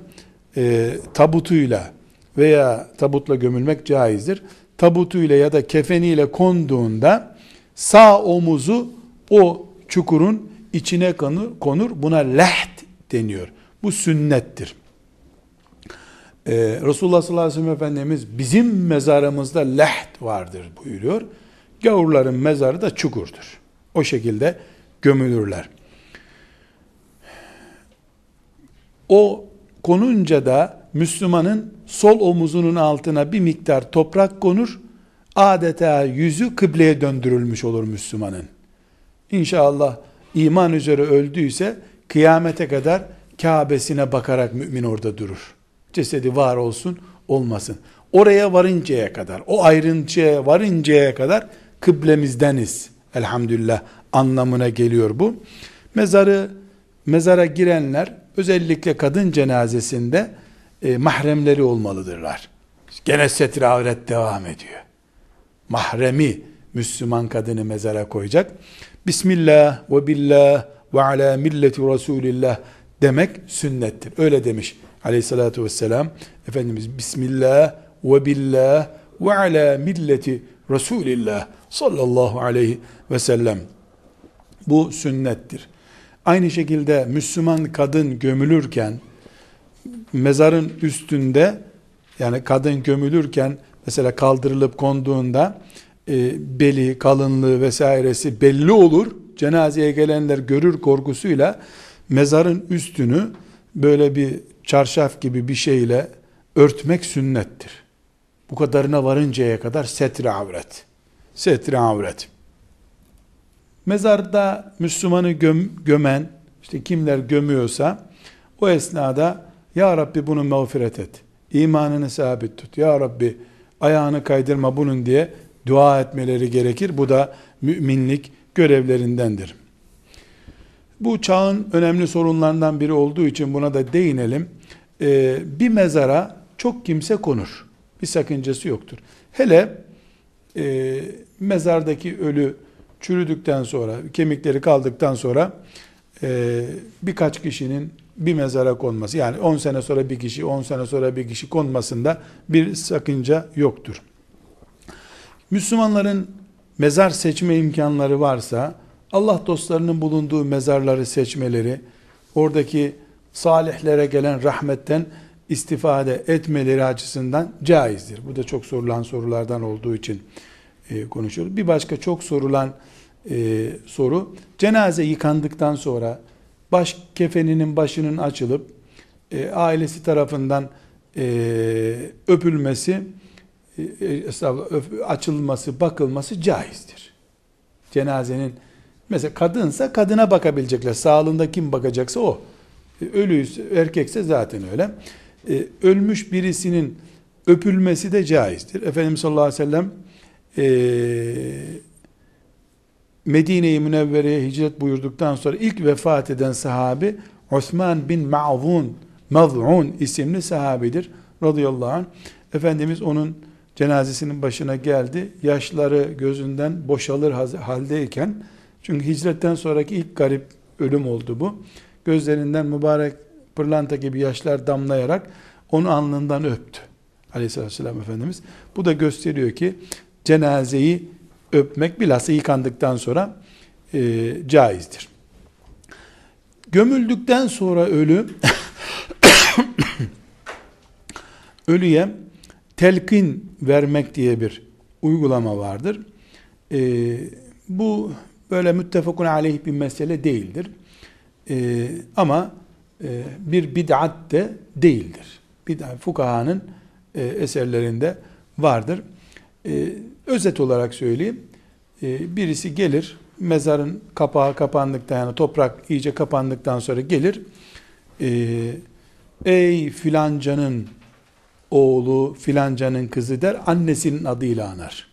e, tabutuyla veya tabutla gömülmek caizdir. Tabutuyla ya da kefeniyle konduğunda sağ omuzu o çukurun içine konur. konur. Buna leht deniyor. Bu sünnettir. Ee, Resulullah sallallahu aleyhi ve sellem Efendimiz bizim mezarımızda leht vardır buyuruyor. Gavurların mezarı da çukurdur. O şekilde gömülürler. O konunca da Müslümanın sol omuzunun altına bir miktar toprak konur. Adeta yüzü kıbleye döndürülmüş olur Müslümanın. İnşallah iman üzere öldüyse kıyamete kadar Kabe'sine bakarak mümin orada durur. Cesedi var olsun olmasın. Oraya varıncaya kadar, o ayrıntıya varıncaya kadar kıblemizdeniz. Elhamdülillah anlamına geliyor bu. Mezarı, mezara girenler özellikle kadın cenazesinde e, mahremleri olmalıdırlar. Gene setre avret devam ediyor. Mahremi Müslüman kadını mezara koyacak. Bismillah ve billah ve ala milleti Resulillah demek sünnettir. Öyle demiş aleyhissalatü vesselam. Efendimiz Bismillah ve billah ve ala milleti Resulillah sallallahu aleyhi ve sellem. Bu sünnettir. Aynı şekilde Müslüman kadın gömülürken mezarın üstünde yani kadın gömülürken mesela kaldırılıp konduğunda e, beli, kalınlığı vesairesi belli olur. Cenazeye gelenler görür korkusuyla mezarın üstünü böyle bir çarşaf gibi bir şeyle örtmek sünnettir. Bu kadarına varıncaya kadar setre avret. Setre avret. Mezarda Müslümanı göm, gömen, işte kimler gömüyorsa, o esnada, Ya Rabbi bunu mağfiret et. İmanını sabit tut. Ya Rabbi ayağını kaydırma bunun diye dua etmeleri gerekir. Bu da müminlik görevlerindendir. Bu çağın önemli sorunlarından biri olduğu için buna da değinelim. Ee, bir mezara çok kimse konur. Bir sakıncası yoktur. Hele e, mezardaki ölü çürüdükten sonra, kemikleri kaldıktan sonra e, birkaç kişinin bir mezara konması, yani 10 sene sonra bir kişi, 10 sene sonra bir kişi konmasında bir sakınca yoktur. Müslümanların mezar seçme imkanları varsa, Allah dostlarının bulunduğu mezarları seçmeleri, oradaki salihlere gelen rahmetten istifade etmeleri açısından caizdir. Bu da çok sorulan sorulardan olduğu için e, konuşuyoruz. Bir başka çok sorulan e, soru, cenaze yıkandıktan sonra baş kefeninin başının açılıp e, ailesi tarafından e, öpülmesi, e, öp, açılması, bakılması caizdir. Cenazenin mesela kadınsa kadına bakabilecekler. Sağlığında kim bakacaksa o. E, ölüyse, erkekse zaten öyle. E, ölmüş birisinin öpülmesi de caizdir. Efendimiz sallallahu aleyhi ve sellem e, Medine-i Münevvere'ye hicret buyurduktan sonra ilk vefat eden sahabi Osman bin Ma'zun Maz'un isimli sahabidir radıyallahu anh. Efendimiz onun cenazesinin başına geldi. Yaşları gözünden boşalır haldeyken çünkü hicretten sonraki ilk garip ölüm oldu bu. Gözlerinden mübarek pırlanta gibi yaşlar damlayarak onu alnından öptü. Aleyhisselatü Vesselam Efendimiz. Bu da gösteriyor ki cenazeyi öpmek bilhassa yıkandıktan sonra e, caizdir. Gömüldükten sonra ölü (coughs) ölüye telkin vermek diye bir uygulama vardır. E, bu böyle müttefakun aleyh bir mesele değildir. E, ama e, bir bid'at de değildir. Bid'at fukahanın e, eserlerinde vardır. E, özet olarak söyleyeyim. E, birisi gelir, mezarın kapağı kapandıktan yani toprak iyice kapandıktan sonra gelir. E, Ey filancanın oğlu, filancanın kızı der, annesinin adıyla anar.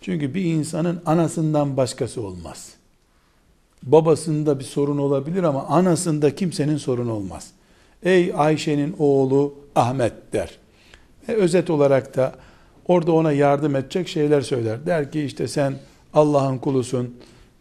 Çünkü bir insanın anasından başkası olmaz. Babasında bir sorun olabilir ama anasında kimsenin sorun olmaz. Ey Ayşe'nin oğlu Ahmet der. Ve özet olarak da Orada ona yardım edecek şeyler söyler. Der ki işte sen Allah'ın kulusun.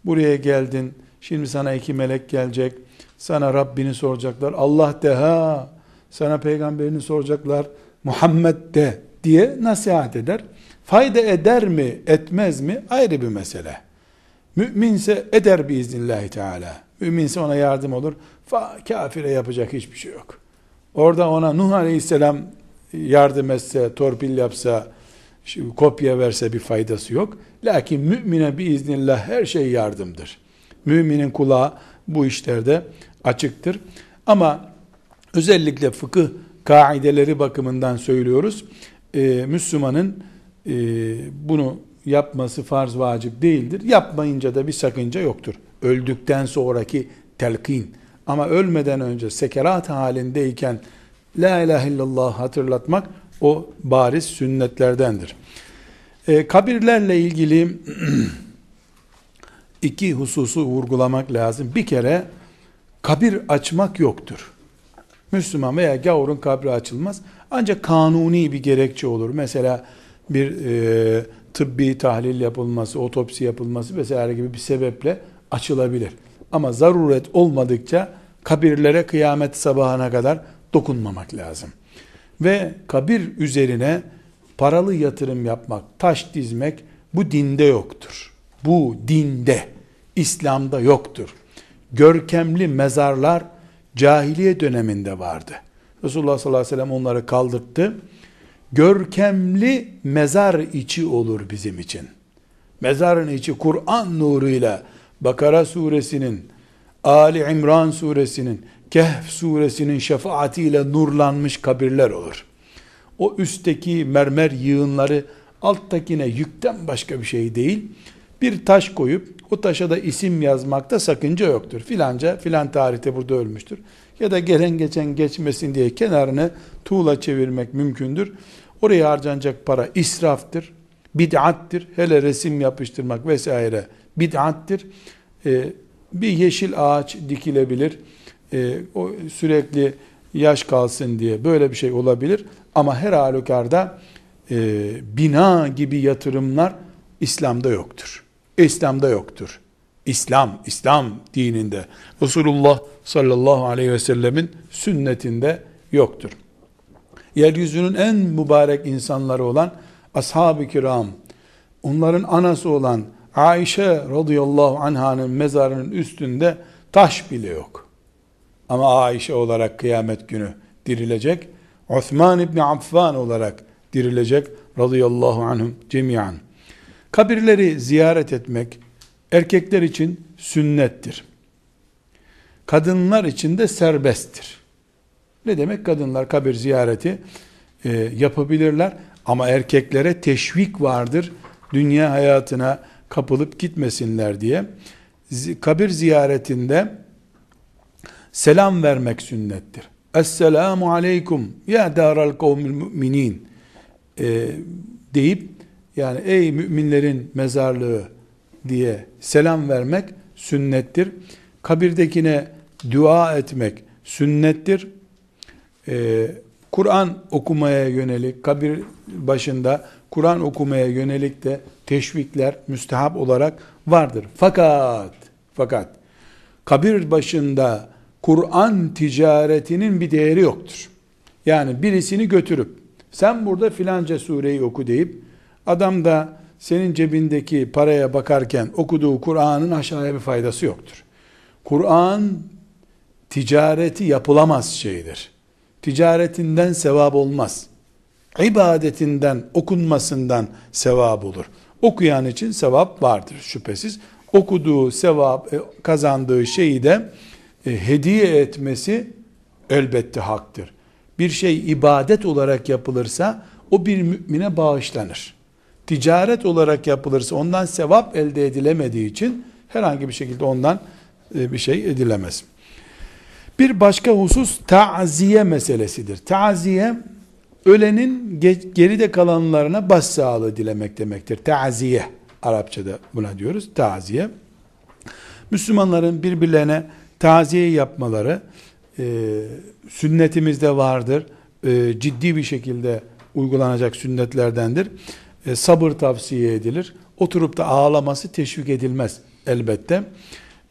Buraya geldin. Şimdi sana iki melek gelecek. Sana Rabbini soracaklar. Allah de ha. Sana peygamberini soracaklar. Muhammed de diye nasihat eder. Fayda eder mi, etmez mi? Ayrı bir mesele. Müminse eder biiznillahü teala. Müminse ona yardım olur. Fa, kafire yapacak hiçbir şey yok. Orada ona Nuh Aleyhisselam yardım etse, torpil yapsa, kopya verse bir faydası yok. Lakin mümine biiznillah her şey yardımdır. Müminin kulağı bu işlerde açıktır. Ama özellikle fıkıh kaideleri bakımından söylüyoruz. Ee, Müslümanın e, bunu yapması farz vacip değildir. Yapmayınca da bir sakınca yoktur. Öldükten sonraki telkin. Ama ölmeden önce sekerat halindeyken La ilahe illallah hatırlatmak o bariz sünnetlerdendir. E, kabirlerle ilgili (clears throat) iki hususu vurgulamak lazım. Bir kere kabir açmak yoktur. Müslüman veya gavurun kabri açılmaz. Ancak kanuni bir gerekçe olur. Mesela bir e, tıbbi tahlil yapılması, otopsi yapılması vesaire gibi bir sebeple açılabilir. Ama zaruret olmadıkça kabirlere kıyamet sabahına kadar dokunmamak lazım. Ve kabir üzerine paralı yatırım yapmak, taş dizmek bu dinde yoktur. Bu dinde, İslam'da yoktur. Görkemli mezarlar cahiliye döneminde vardı. Resulullah sallallahu aleyhi ve sellem onları kaldırttı. Görkemli mezar içi olur bizim için. Mezarın içi Kur'an nuruyla Bakara suresinin, Ali İmran suresinin, Kehf suresinin şefaatiyle nurlanmış kabirler olur. O üstteki mermer yığınları alttakine yükten başka bir şey değil. Bir taş koyup o taşa da isim yazmakta sakınca yoktur. Filanca filan tarihte burada ölmüştür. Ya da gelen geçen geçmesin diye kenarını tuğla çevirmek mümkündür. Oraya harcanacak para israftır, bid'attir. Hele resim yapıştırmak vesaire bid'attir. Ee, bir yeşil ağaç dikilebilir e, o sürekli yaş kalsın diye böyle bir şey olabilir. Ama her halükarda e, bina gibi yatırımlar İslam'da yoktur. İslam'da yoktur. İslam, İslam dininde Resulullah sallallahu aleyhi ve sellemin sünnetinde yoktur. Yeryüzünün en mübarek insanları olan ashab-ı kiram, onların anası olan Ayşe radıyallahu anhanın mezarının üstünde taş bile yok. Ama Ayşe olarak kıyamet günü dirilecek. Osman İbni Affan olarak dirilecek. Radıyallahu anhum cemiyan. Kabirleri ziyaret etmek erkekler için sünnettir. Kadınlar için de serbesttir. Ne demek kadınlar kabir ziyareti e, yapabilirler ama erkeklere teşvik vardır. Dünya hayatına kapılıp gitmesinler diye. Kabir ziyaretinde selam vermek sünnettir. Esselamu aleykum ya daral kavmil müminin e, deyip yani ey müminlerin mezarlığı diye selam vermek sünnettir. Kabirdekine dua etmek sünnettir. Ee, Kur'an okumaya yönelik, kabir başında Kur'an okumaya yönelik de teşvikler müstehap olarak vardır. Fakat, fakat kabir başında Kur'an ticaretinin bir değeri yoktur. Yani birisini götürüp sen burada filanca sureyi oku deyip adam da senin cebindeki paraya bakarken okuduğu Kur'an'ın aşağıya bir faydası yoktur. Kur'an ticareti yapılamaz şeydir. Ticaretinden sevap olmaz. İbadetinden, okunmasından sevap olur. Okuyan için sevap vardır şüphesiz. Okuduğu sevap, e, kazandığı şeyi de e, hediye etmesi elbette haktır. Bir şey ibadet olarak yapılırsa o bir mümine bağışlanır. Ticaret olarak yapılırsa ondan sevap elde edilemediği için herhangi bir şekilde ondan e, bir şey edilemez. Bir başka husus taziye meselesidir. Taziye ölenin geride kalanlarına başsağlığı dilemek demektir. Taziye Arapçada buna diyoruz. Taziye. Müslümanların birbirlerine taziye yapmaları e, sünnetimizde vardır. E, ciddi bir şekilde uygulanacak sünnetlerdendir. E, sabır tavsiye edilir. Oturup da ağlaması teşvik edilmez elbette.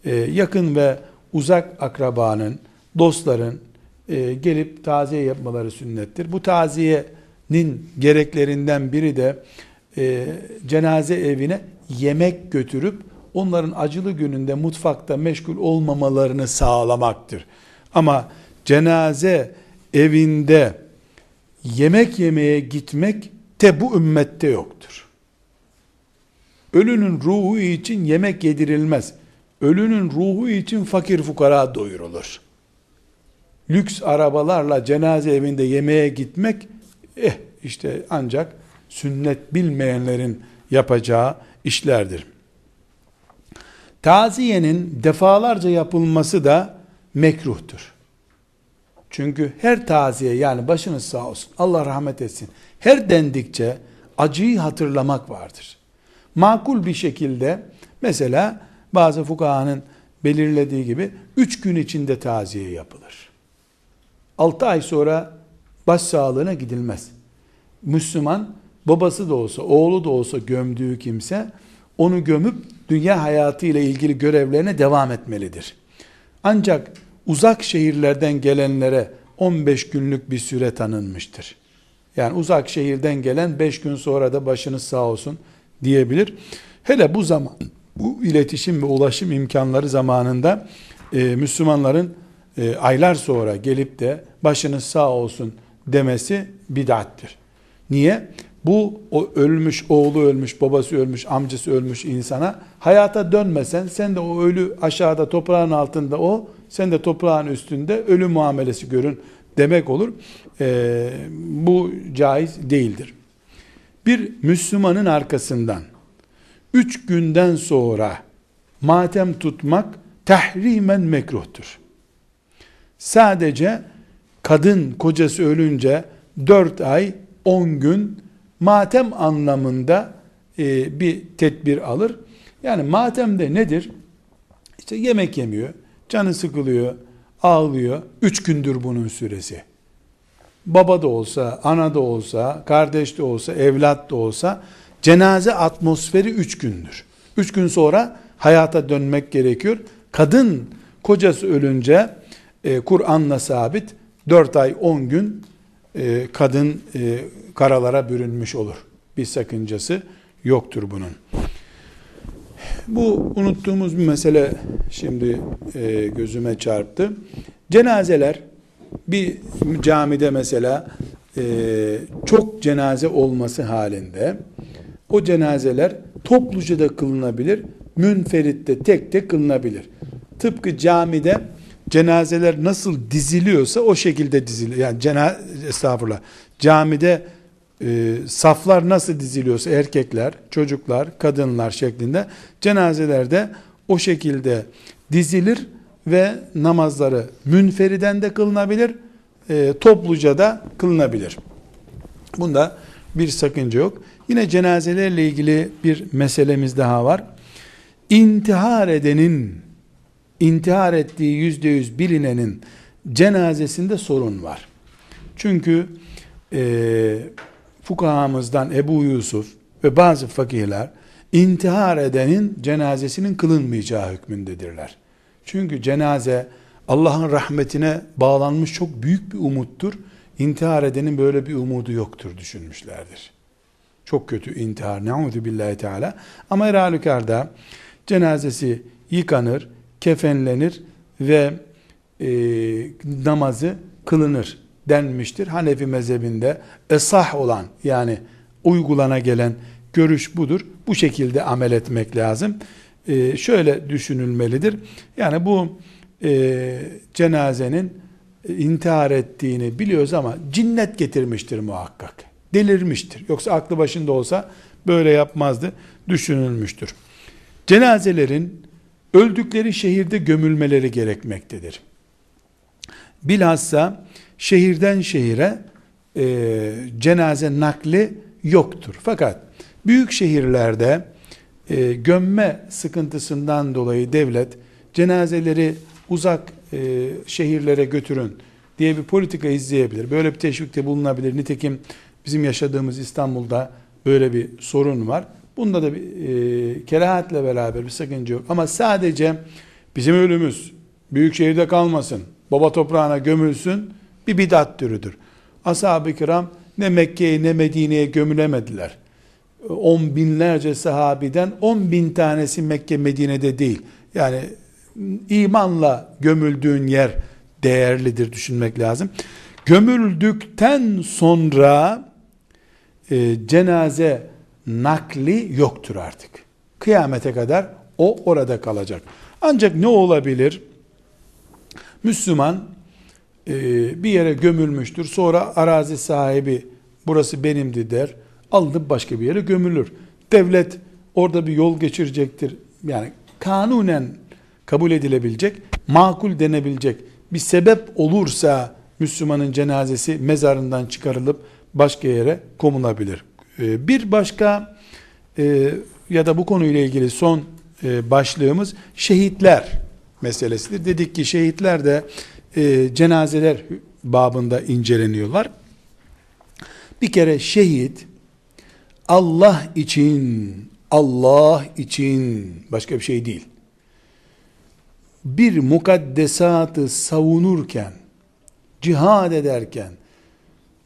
E, yakın ve uzak akrabanın, dostların e, gelip taziye yapmaları sünnettir. Bu taziyenin gereklerinden biri de cenaze evine yemek götürüp onların acılı gününde mutfakta meşgul olmamalarını sağlamaktır. Ama cenaze evinde yemek yemeye gitmek de bu ümmette yoktur. Ölünün ruhu için yemek yedirilmez. Ölünün ruhu için fakir fukara doyurulur. Lüks arabalarla cenaze evinde yemeğe gitmek eh işte ancak sünnet bilmeyenlerin yapacağı işlerdir. Taziyenin defalarca yapılması da mekruhtur. Çünkü her taziye yani başınız sağ olsun, Allah rahmet etsin. Her dendikçe acıyı hatırlamak vardır. Makul bir şekilde mesela bazı fukahanın belirlediği gibi üç gün içinde taziye yapılır. Altı ay sonra baş sağlığına gidilmez. Müslüman babası da olsa, oğlu da olsa gömdüğü kimse onu gömüp dünya hayatı ile ilgili görevlerine devam etmelidir. Ancak uzak şehirlerden gelenlere 15 günlük bir süre tanınmıştır. Yani uzak şehirden gelen 5 gün sonra da başınız sağ olsun diyebilir. Hele bu zaman bu iletişim ve ulaşım imkanları zamanında e, Müslümanların e, aylar sonra gelip de başınız sağ olsun demesi bidattir. Niye? Bu o ölmüş, oğlu ölmüş, babası ölmüş, amcası ölmüş insana hayata dönmesen sen de o ölü aşağıda toprağın altında o, sen de toprağın üstünde ölü muamelesi görün demek olur. Ee, bu caiz değildir. Bir Müslümanın arkasından üç günden sonra matem tutmak tahrimen mekruhtur. Sadece kadın kocası ölünce dört ay on gün matem anlamında e, bir tedbir alır. Yani matemde nedir? İşte yemek yemiyor, canı sıkılıyor, ağlıyor. Üç gündür bunun süresi. Baba da olsa, ana da olsa, kardeş de olsa, evlat da olsa cenaze atmosferi üç gündür. Üç gün sonra hayata dönmek gerekiyor. Kadın kocası ölünce e, Kur'an'la sabit dört ay on gün e, kadın e, karalara bürünmüş olur. Bir sakıncası yoktur bunun. Bu unuttuğumuz bir mesele şimdi e, gözüme çarptı. Cenazeler bir camide mesela e, çok cenaze olması halinde o cenazeler topluca da kılınabilir, münferitte tek tek kılınabilir. Tıpkı camide cenazeler nasıl diziliyorsa o şekilde diziliyor. Yani cena estağfurullah. Camide e, saflar nasıl diziliyorsa erkekler, çocuklar, kadınlar şeklinde cenazelerde o şekilde dizilir ve namazları münferiden de kılınabilir, e, topluca da kılınabilir. Bunda bir sakınca yok. Yine cenazelerle ilgili bir meselemiz daha var. İntihar edenin, intihar ettiği yüzde yüz bilinenin cenazesinde sorun var. Çünkü e, fukahamızdan Ebu Yusuf ve bazı fakihler intihar edenin cenazesinin kılınmayacağı hükmündedirler. Çünkü cenaze Allah'ın rahmetine bağlanmış çok büyük bir umuttur. İntihar edenin böyle bir umudu yoktur düşünmüşlerdir. Çok kötü intihar. Ne'udhu billahi teala. Ama her halükarda cenazesi yıkanır, kefenlenir ve e, namazı kılınır denmiştir. Hanefi mezhebinde esah olan yani uygulana gelen görüş budur. Bu şekilde amel etmek lazım. Ee, şöyle düşünülmelidir. Yani bu e, cenazenin e, intihar ettiğini biliyoruz ama cinnet getirmiştir muhakkak. Delirmiştir. Yoksa aklı başında olsa böyle yapmazdı. Düşünülmüştür. Cenazelerin öldükleri şehirde gömülmeleri gerekmektedir. Bilhassa şehirden şehire e, cenaze nakli yoktur. Fakat büyük şehirlerde e, gömme sıkıntısından dolayı devlet cenazeleri uzak e, şehirlere götürün diye bir politika izleyebilir. Böyle bir teşvikte bulunabilir. Nitekim Bizim yaşadığımız İstanbul'da böyle bir sorun var. Bunda da bir e, kerahatle beraber bir sakınca yok. Ama sadece bizim ölümüz büyük şehirde kalmasın, baba toprağına gömülsün bir bidat türüdür. Ashab-ı kiram ne Mekke'ye ne Medine'ye gömülemediler. On binlerce sahabiden on bin tanesi Mekke Medine'de değil. Yani imanla gömüldüğün yer değerlidir düşünmek lazım. Gömüldükten sonra e, cenaze nakli yoktur artık. Kıyamete kadar o orada kalacak. Ancak ne olabilir? Müslüman e, bir yere gömülmüştür. Sonra arazi sahibi burası benimdi der. Alınıp başka bir yere gömülür. Devlet orada bir yol geçirecektir. Yani kanunen kabul edilebilecek, makul denebilecek bir sebep olursa Müslümanın cenazesi mezarından çıkarılıp başka yere konulabilir. Ee, bir başka e, ya da bu konuyla ilgili son e, başlığımız şehitler meselesidir. Dedik ki şehitler de e, cenazeler babında inceleniyorlar. Bir kere şehit Allah için, Allah için başka bir şey değil. Bir mukaddesatı savunurken, cihad ederken,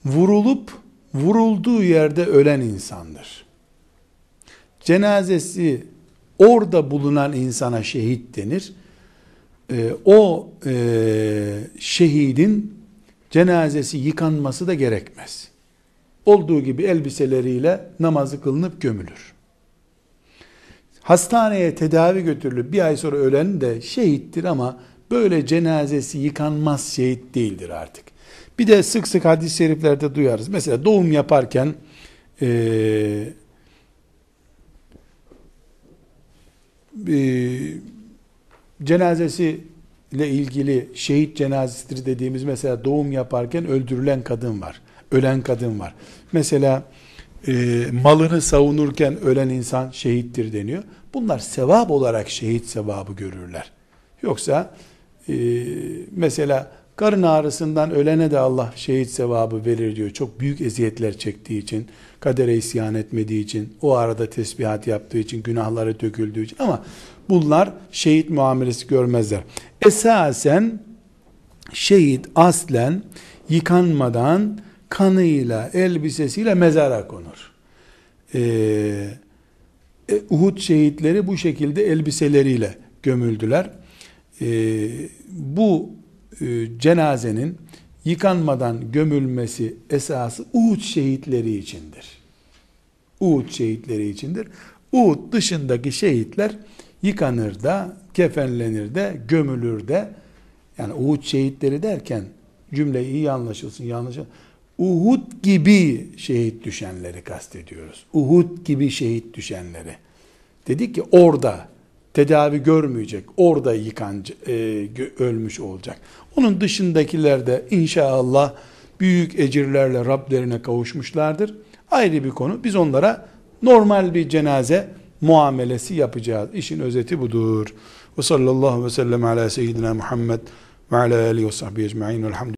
vurulup vurulduğu yerde ölen insandır. Cenazesi orada bulunan insana şehit denir. Ee, o e, şehidin cenazesi yıkanması da gerekmez. Olduğu gibi elbiseleriyle namazı kılınıp gömülür. Hastaneye tedavi götürülüp bir ay sonra ölen de şehittir ama böyle cenazesi yıkanmaz şehit değildir artık. Bir de sık sık hadis-i şeriflerde duyarız. Mesela doğum yaparken e, e, cenazesi ile ilgili şehit cenazesidir dediğimiz mesela doğum yaparken öldürülen kadın var. Ölen kadın var. Mesela e, malını savunurken ölen insan şehittir deniyor. Bunlar sevap olarak şehit sevabı görürler. Yoksa e, mesela Karın ağrısından ölene de Allah şehit sevabı verir diyor. Çok büyük eziyetler çektiği için, kadere isyan etmediği için, o arada tesbihat yaptığı için, günahları döküldüğü için. Ama bunlar şehit muamelesi görmezler. Esasen şehit aslen yıkanmadan kanıyla, elbisesiyle mezara konur. Ee, e, Uhud şehitleri bu şekilde elbiseleriyle gömüldüler. Ee, bu e, cenazenin yıkanmadan gömülmesi esası Uhud şehitleri içindir. Uhud şehitleri içindir. Uhud dışındaki şehitler yıkanır da, kefenlenir de, gömülür de. Yani Uhud şehitleri derken cümle iyi anlaşılsın, yanlış Uhud gibi şehit düşenleri kastediyoruz. Uhud gibi şehit düşenleri. Dedik ki orada tedavi görmeyecek. Orada yıkancı, e, ölmüş olacak. Onun dışındakiler de inşallah büyük ecirlerle Rablerine kavuşmuşlardır. Ayrı bir konu. Biz onlara normal bir cenaze muamelesi yapacağız. İşin özeti budur. Ve sallallahu ve sellem ala seyyidina Muhammed ve ala alihi ve sahbihi ecma'in.